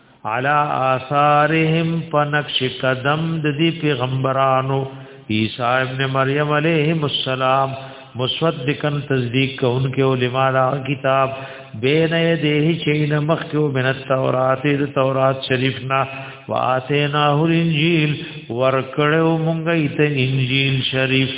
علا آثارهم پنقش قدم د دې پیغمبرانو عیسی ابن مریم علیه السلام مصدقن تصدیق کوونکې او لمالا کتاب بین یده چین مخکو من التورات د تورات شریف نا واتینا الانجیل ورکړو مونږه ایت انجیل شریف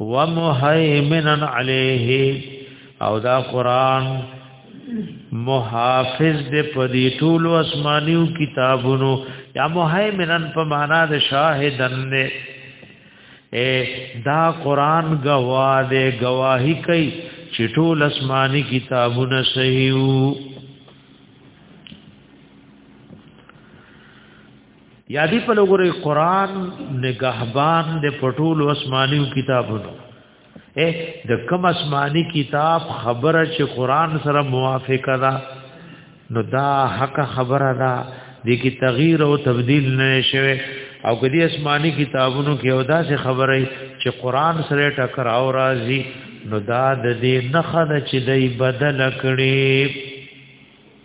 ومهيمنا عليه او دا قران محافظ دې په دې ټول اسمانيو کتابونو یا مهيمنن په معنا د شاهدن نه اے دا قران گواه دې گواہی کوي چې ټول اسماني کتابونه صحیح یادی په لګوري قران نگهبان د پټول اسماني کتابونو اے د کم اسماني کتاب خبره چې قران سره موافقه ده نو دا حق خبره ده د کی تغییر او تبديل نه شوه او کدی اسماني کتابونو کې اودا سے خبره چې قران سره ټکراو راځي نو دا د دې نخد چې دای بدل کړي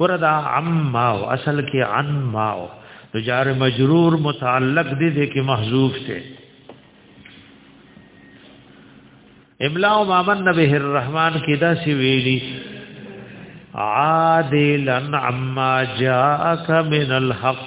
وردا عما او اصل کې عن ما او جار مجرور متعلق دي دي کې محذوف ته املا او مامن نبی الرحمن کې دا سی ویلي عادلن عما جاءك من الحق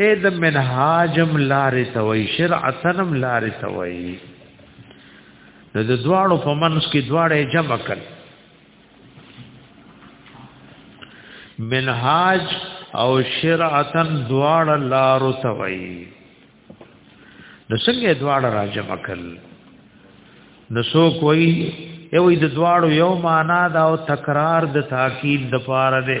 اې د منهاجم لارې توي شرعتنم لارې توي نو د دواړو په منځ کې دواړه جمع کړ منهاج او شرعتن دواړه لارو توي نو څنګه دواړه را جمع کړ نو سو کوئی یوې د دواړو یو معنا دا او تکرار د تاکید د پاره ده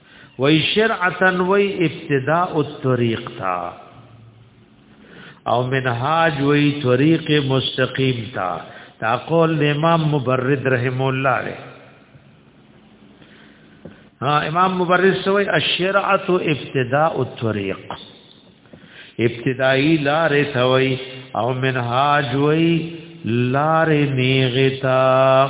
وای شرعتن وای ابتداء الطريق تا او منهاج وای طریق مستقیم تا دا قول د امام مبرد رحم الله له ها امام مبرد سوی الشرعه ابتداء الطريق ابتدائی لار ثوی او منهاج وای لار نیغتا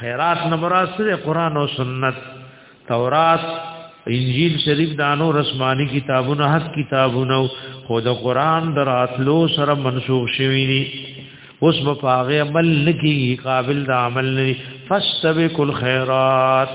خیرات نمرات سره قران او سنت تورات انجیل شریف دانو رسمانی کتابونه حق کتابونه خو د قران دراتلو سره منسوخ شوی دي اوس په پاغه عمل لکی قابل د عمل نه فاستبقوا الخيرات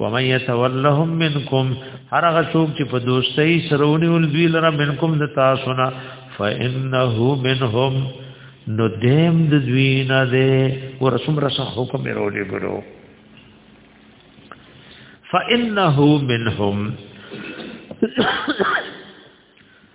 ومن يتولهم منكم هر هغه څوک چې په دوستۍ سره ونیول دوی لره منکم د تاسو نه فانه منهم نو دیم د دوی نه ده ورسوم رسه حکم ورولې ګرو فانه منهم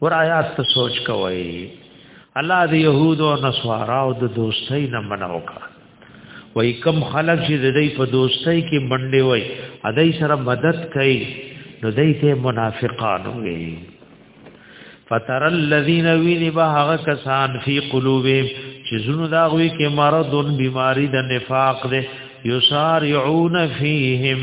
ور آیات ته سوچ کوئ الله د يهود او نصارا او د دوستۍ نه منو کا وای کم خلک چې د دې په دوستۍ کې منډي وای ا دې سره مدد کوي نو دې ته منافقان وي فتر الذين وين بهغه کسان فی قلوبهم چې زونو دا غوي کې مرضون بیماری د نفاق ده یسارعون فیهم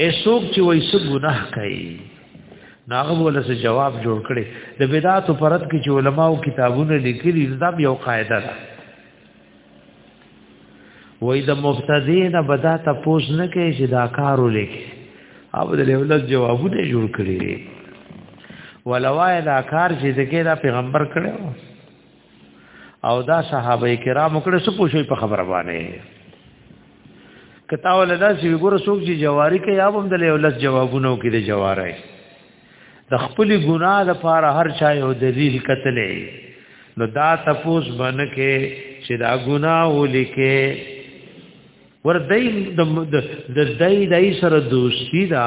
اے سوک چې وای څه ګناه کوي ناغه ولس جواب جوړ کړي د بدعات پرد کې چې علماو کتابونه لیکلي دا یو قاعده ده وای د مبتدین بدا ته پوس نه کوي چې دا کار ولیکي او د ولس جوابونه جوړ کړي ولوای دا کار چې دغه دا پیغمبر کړو او دا صحابه کرام کړه څه پوښي په خبره باندې کتا ولدا سی ګور سوک چې جواری کې یا هم د لس جوابونو کې د جوارای د خپل ګناه د پاره هر چا یو دلیل کتلې نو دا تپوس بن کې چې دا ګناه ولیکې ور دای د د دای دای سره دوستی دا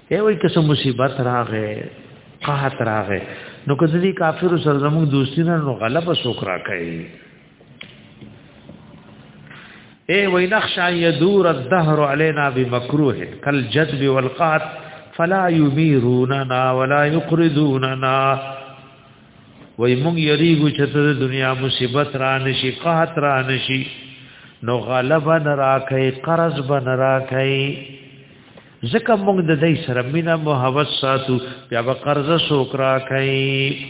ای وای که سم مصیبت راغې قحط راغې نو که دې کافر سره زموږ دوستی نه نو غلب سوک را کوي ای وای نخشا یدور الدهر علينا بمکروه کل جذب والقات فلا یمیروننا ولا یقرضوننا وای مونږ یریږو چې د دنیا مصیبت را نشي قحط را نشي نو غلب نه راکې قرض به نه راکې ځکه موږ د دې سره مینا محبت ساتو بیا به قرض سوکرا کوي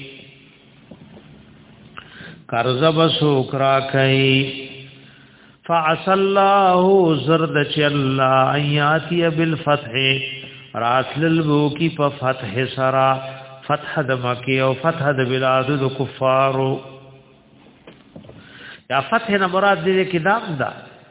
قرض به سوکرا کوي فعس الله زرد چ الله ایاتی بالفتح راتل البو کی په فتح سرا فتح د مکی او فتح د بلاد د کفارو یا فتح نه مراد دې کې دام ده دا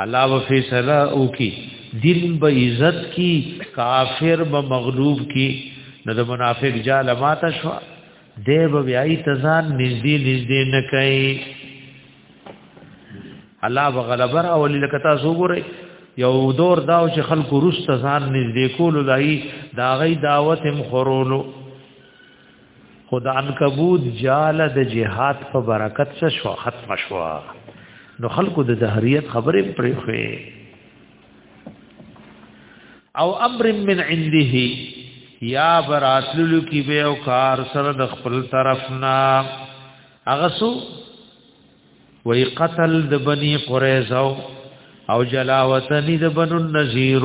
الله و فیصله او کی دین به عزت کی کافر به مغلوب کی نو د منافق جال مات شو دی به بیاي تزان نږدې نږدې نه کوي الله به غلبر او لکه تاسو وګورئ یو دور داو چې خلکو روس تزان نږدې کول دای دا غي دعوت هم خورولو خدا عنکبوت جاله د جهاد په برکت څخه شو ختم شو نو خلکو د دهریت خبره پرې خوې او امر من عنده یا براتلو کی به او کار سره د خپل طرفنا اغسو وی قتل د بنی قریظه او جلاوتنی د بنو النذیر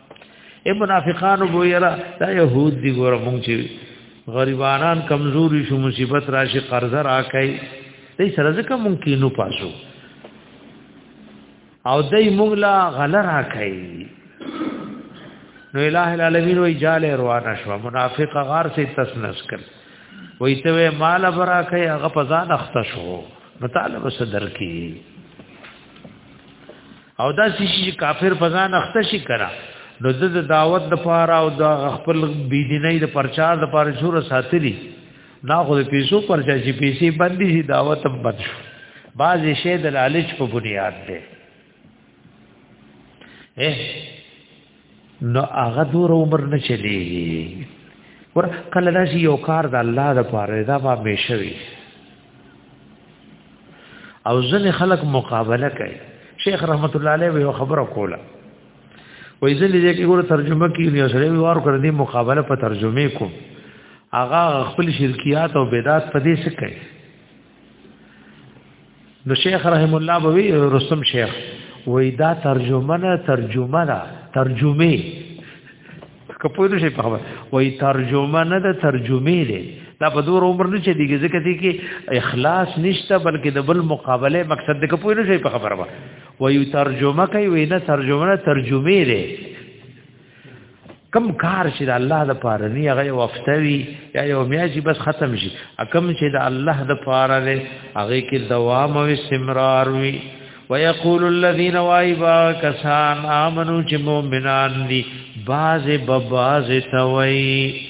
اے منافقانو ګویرا دا يهود دی ګور مونږ چې غریبانان کمزوري شو مصیبت راشي قرض راکای دې سره ځکه مونږ کینو پاسو او دې مونږ لا غل راکای نو الہ العالمین وی جال روان شو منافق غار سے تسنس کړ وی ته مال برا کای هغه پزان اخته شو نو تعالی وسدر کی او دا چې کافر فزان اخته شي کرا نو د دعوت د پاره او د خپل بيدینۍ د پرچار د پاره شور ساتلی دا خو د پیسو پرچا چې پیسې باندې شي دعوت هم بند شو بعض شی د لالچ په بنیاد دی اے نو هغه دور عمر نه چلیږي ور کله دا چې یو کار د الله د پاره دا به مشوي او ځنې خلک مقابله کوي شیخ رحمت الله علیه یو خبره کوله وای ځلې دې کې ګوره ترجمه کیږي او سره وار کړ دې مقابله په ترجمه کوم اغا خپل شرکیات او بدعات په دې څه کوي نو شیخ رحم الله بوي رسم شیخ وای دا ترجمه نه ترجمه ده ترجمه کپوی نشي په خبر وای ترجمه نه ده ترجمه ده دا په دور عمر نه چي دیږي ځکه دي کې اخلاص نشته بلکې د بل مقابله مقصد د کپوی نشي په خبره وای ترجمه کوي وای نه ترجمه نه ترجمه ده کم کار چې د الله د پاره نه هغه وفتوي یا یو میاشي بس ختم شي کم چې د الله د پاره نه هغه کې دوام او استمرار وي ويقول الذين وايبا کسان امنو چې مؤمنان دي باز بباز توي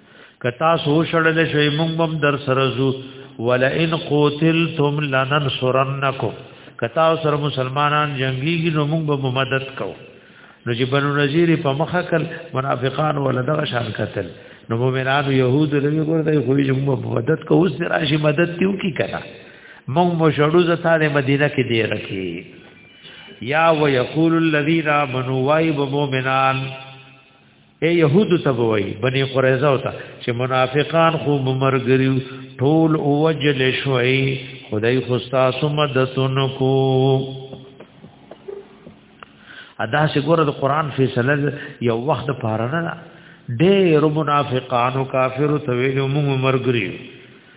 کتا سو شړل شوی مونږ هم در سره زو ولئن قتلتم لننصرنکم کتا سره مسلمانان جنگیږي نو مونږ به مدد کوو نو چې بنو نذیر په مخه کل منافقان ولا دغه شان قتل نو مومنان يهود له ګور دی خو یې مونږ مدد کوو اوس راشي مدد تیو کی کړه مونږ مو شړو زتا د مدینه کې دی رکی یا ويقول الذين امنوا وای مومنان اے يهودو ته وای بني قريزه او ته چې منافقان خو مرګريو ټول او وجل شوي خدای خو تاسو مددتون کو ادا چې ګوره د قران فیصله یو وخت پاره نه ډېر منافقان او کافر ته ویلو موږ مرګريو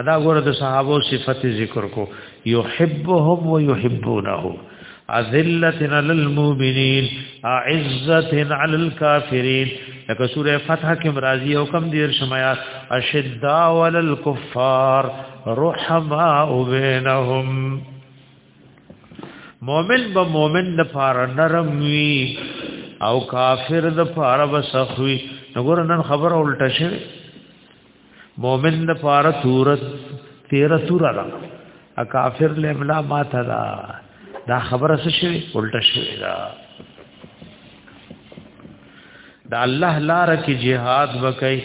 ادا ګور د صحابه صفت ذکر کو یحبهم و یحبونه اذلتنا للمؤمنین اعزتنا علی الکافرین لکه سوره فتح کې مرাজি او کم دیر شمایا اشداء علی الکفار رحماء بینهم مومن به مومن د فار نرم وی او کافر د فار وسخوی نګور نن خبر الټه شوی مؤمن د پاره تورت تیر تور را ا کافر له ملا ما تا دا دا خبره څه شي الټه شي دا دا الله لار کې jihad وکي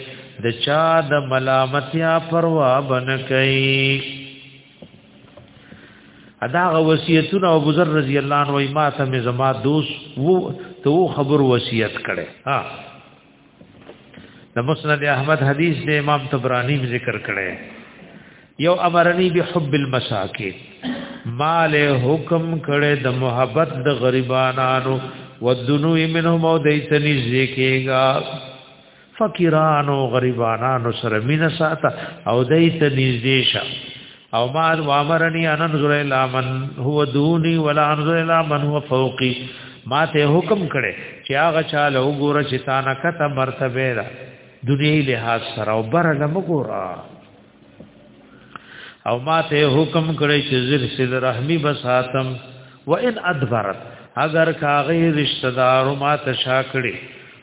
د چا د ملامتیا پروا بن کوي ادا غ وصیتونه او بزر رضی الله عنه ما ته زما دوست وو ته خبر وصیت کړي ها د مسند احمد حدیث د امام طبرانی ذکر کړي یو امرنی بحب المساکین مال حکم کړي د محبت د غریبانانو ودنو منهم او دیتنی ذکیگا فقیرانو غریبانانو سره مین ساته او دیتنی دیشا او ما وامرني ان انظر الى من هو دوني ولا انظر الى من هو فوقي ما ته حکم کړي چې هغه چا له وګوره چې تا نه کته مرتبه را دنیوي لحاظ سره او بر له مګورا او ما ته حکم کړي چې زر سل رحمي بساتم وان ادبرت اگر کاغه رشتہ دار ما ته شاکړي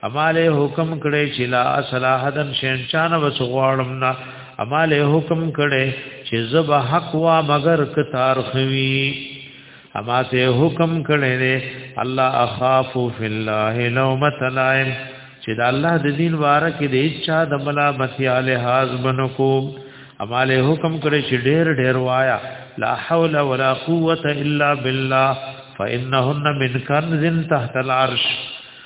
اماله حکم کړي چې لا اصلاحدن شینچان وسغوړم نه اماله حکم کړي چې زب حق وا مگر کتار خوي اما ته حکم کړي نه الله اخاف فی الله لومت لائم چې د الله د دین واره کې د اچا د ملامت علی حاز بنکو اماله حکم کړي چې ډېر ډېر وایا لا حول ولا قوت الا بالله فانهن من کنز تحت العرش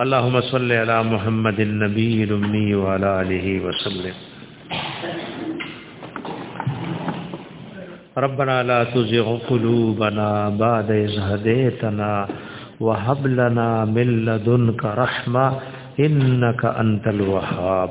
اللهم صل على محمد النبي الامي وعلى اله وسلم ربنا لا تزغ قلوبنا بعد إذ هديتنا وهب لنا من لدنك رحمه انك انت الوهاب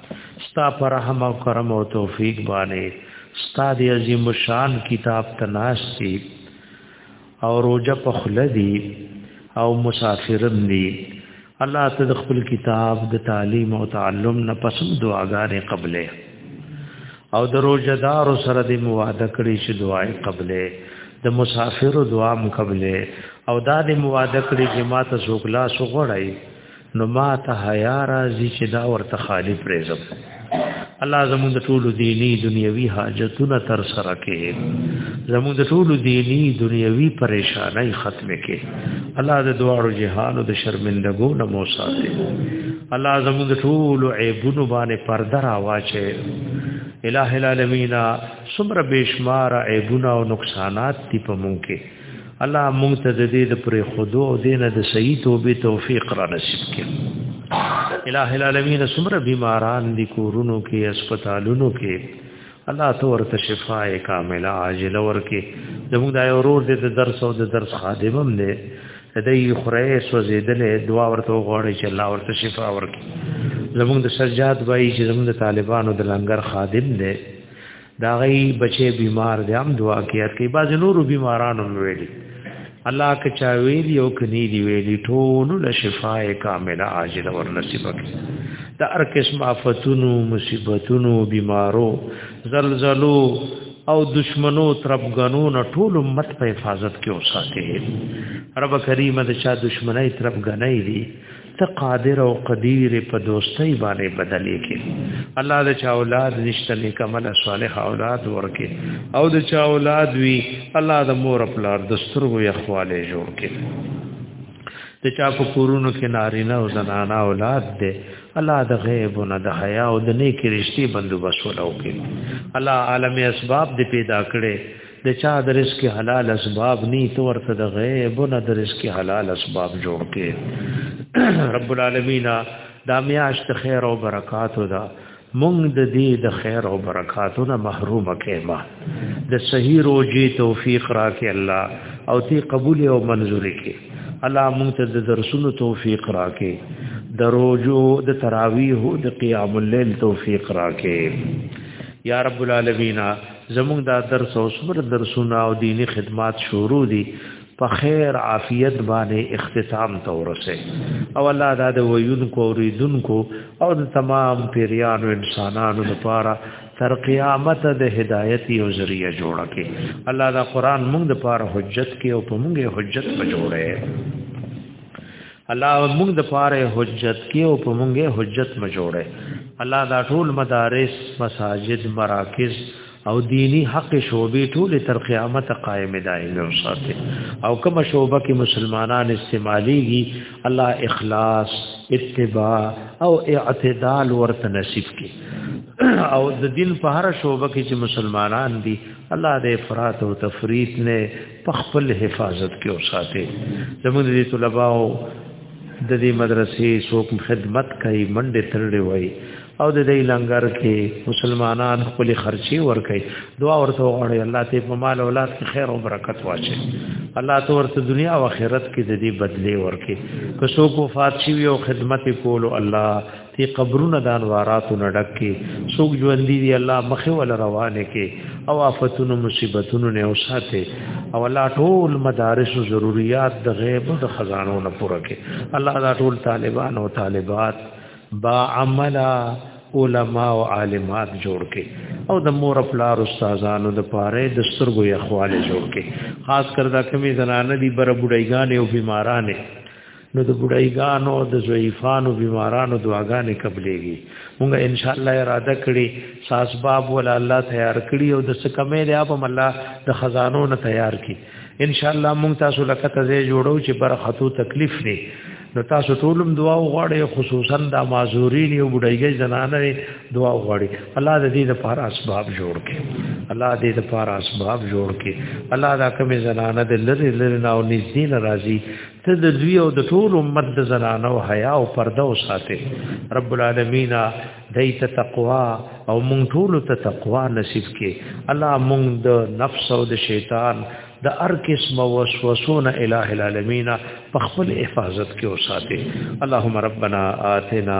ستا پر رحم او کرم او توفیق باندې ستا دی عظیم شان کتاب تناستی او روزه په خلدی او مسافرم دی الله ته د خپل کتاب د تعلیم او تعلم نه پسم دعاګانې قبلې او د روزدار سره د مواده کړی چې دعای قبلې د مسافر دعا مقبلې او دا د مواده کړی چې ماته سوکلا سو غړای نو ما ته حیا راځي چې دا ورته خالی پریزم الله زموږ د ټولو دینی دنیوي حاجتونه تر سره کړي زموږ د ټولو دینی دنیوي پریشانای ختم کړي الله د دواړو جهانو د شرمندګو نه مو ساتي الله زموږ د ټولو عیبونو باندې پرده راواچي الہ العالمین سمر بیشمار عیبونه او نقصانات دی په مونږ کې الله مونږ ته د دې د پرې خودو او دینه د صحیح توبې توفیق را نصیب کړي الٰه العالمین سمر بیماران دي کورونو کې هسپتالونو کې الله تو ورته شفاء کامله عاجله ورکه زموږ د اورور د درس او د درس خادمم نه دای خره سوزیدلې دعا ورته غوړي چې الله ورته شفا ورکړي زموږ د سجاد وای چې زموږ د طالبانو د لنګر خادم دی دا غي بچي بیمار دي هم دعا کوي کوي باز نورو بیمارانو ویلي الله که چا ویلي او کني دی ویلي ټول له شفاء کامله عاجل ور نصیب کړي دا هر قسم آفتونو مصیبتونو بیمارو زلزلو او دشمنو ترپګنو نه ټول امت په حفاظت کې اوساته رب کریم د چا دشمنی ترپګنۍ دي ته قادر او قدیر په دوستۍ باندې بدلې کې الله د چا اولاد نشته نیک عمل صالح اولاد ورکې او د چا اولاد وی الله د مور خپل د سترګو یخواله جوړ کې د چا په کورونو کې نارینه او زنانه اولاد دې الله د غیب نه د حیا او د نیکی رښتې بندوبست ولو کې الله عالم اسباب دې پیدا کړي د چا د رزق حلال اسباب ني تو ورته د غیب نه د رزق حلال اسباب جوړ کې رب العالمین دا میاش ته خیر او برکات ودا مونږ د دې د خیر او برکاتو نه محروم کېما د صحیح روزي توفیق راکې الله او تی قبول او منزوري کې الله مونږ ته د درسونو توفیق راکې د روزو د تراویح د قیام الليل توفیق راکې یا رب العالمین زمونږ دا درس او صبر درسونه او دینی خدمات شروع دي په خیر عافیت باندې اختتام ته ورسه او الله دا د ویونکو او ریدونکو او د تمام پیریانو انسانانو لپاره تر قیامت د هدایت یو ذریعہ جوړه کې الله دا قران موږ د پاره حجت کې او په موږ حجت په جوړه الله موږ د پاره حجت کې او په موږه حجت ما جوړه الله دا ټول مدارس مساجد مراکز او دینی حق شوبې ټول تر قیامت قائم دائم وساته او کوم شوبه کې مسلمانان استعماليږي الله اخلاص اتباع او اعتدال ورته نصیب کړي او د دین په هر شوبه کې چې مسلمانان دي الله دې افراط او تفریط نه په خپل حفاظت کې اوساته زموږ دي طلباو د دې مدرسې څوک خدمت کوي منډه ترړې وای او د دې لنګر کې مسلمانان خپل خرچي ور کوي دعا ورته وغواړي الله ته په مال اولاد کې خیر او برکت واچي الله ته ورته دنیا او آخرت کې د دې بدله ورکي که څوک وفات شي او خدمت کولو الله تی قبرونه د انواراتو نه ډک کې څوک ژوندۍ دی الله مخه ول روانه کې او آفتونو مصیبتونو نه اوساته او الله ټول مدارس او ضرورت د غیب او د خزانو نه پوره کې الله دا ټول طالبان او طالبات با عملا علما او عالمات جوړ کې او د مور خپل استادانو د پاره د سترګو یې خواله جوړ کې خاص کر دا کمی زنانه دي بر بډایګان او بیمارانه نو د بډایګانو د ضعیفانو بیمارانو دعاګانې قبلېږي موږ ان شاء الله اراده کړې ساس باب ول الله تیار کړی او د سکمې دی اپ الله د خزانو نه تیار کی ان شاء الله موږ تاسو لکه ته جوړو چې بر خطو تکلیف دی نو تاسو ټولم دعا وغواړئ خصوصا د معذورین او بډایګي زنانه دعا وغواړي الله د دې لپاره اسباب جوړ کړي الله دې د لپاره اسباب جوړ کړي الله دا کوم زنانه د لری لری نه او نږدې ناراضي ته د دوی او د ټول امت د زنانو حیا او پرده او ساته رب العالمین دای ته تقوا او مونږ ټول ته تقوا نصیب کې الله مونږ د نفس او د شیطان د هر قسم وسوسونه الٰه العالمین په خپل حفاظت کې وساته اللهم ربنا آتنا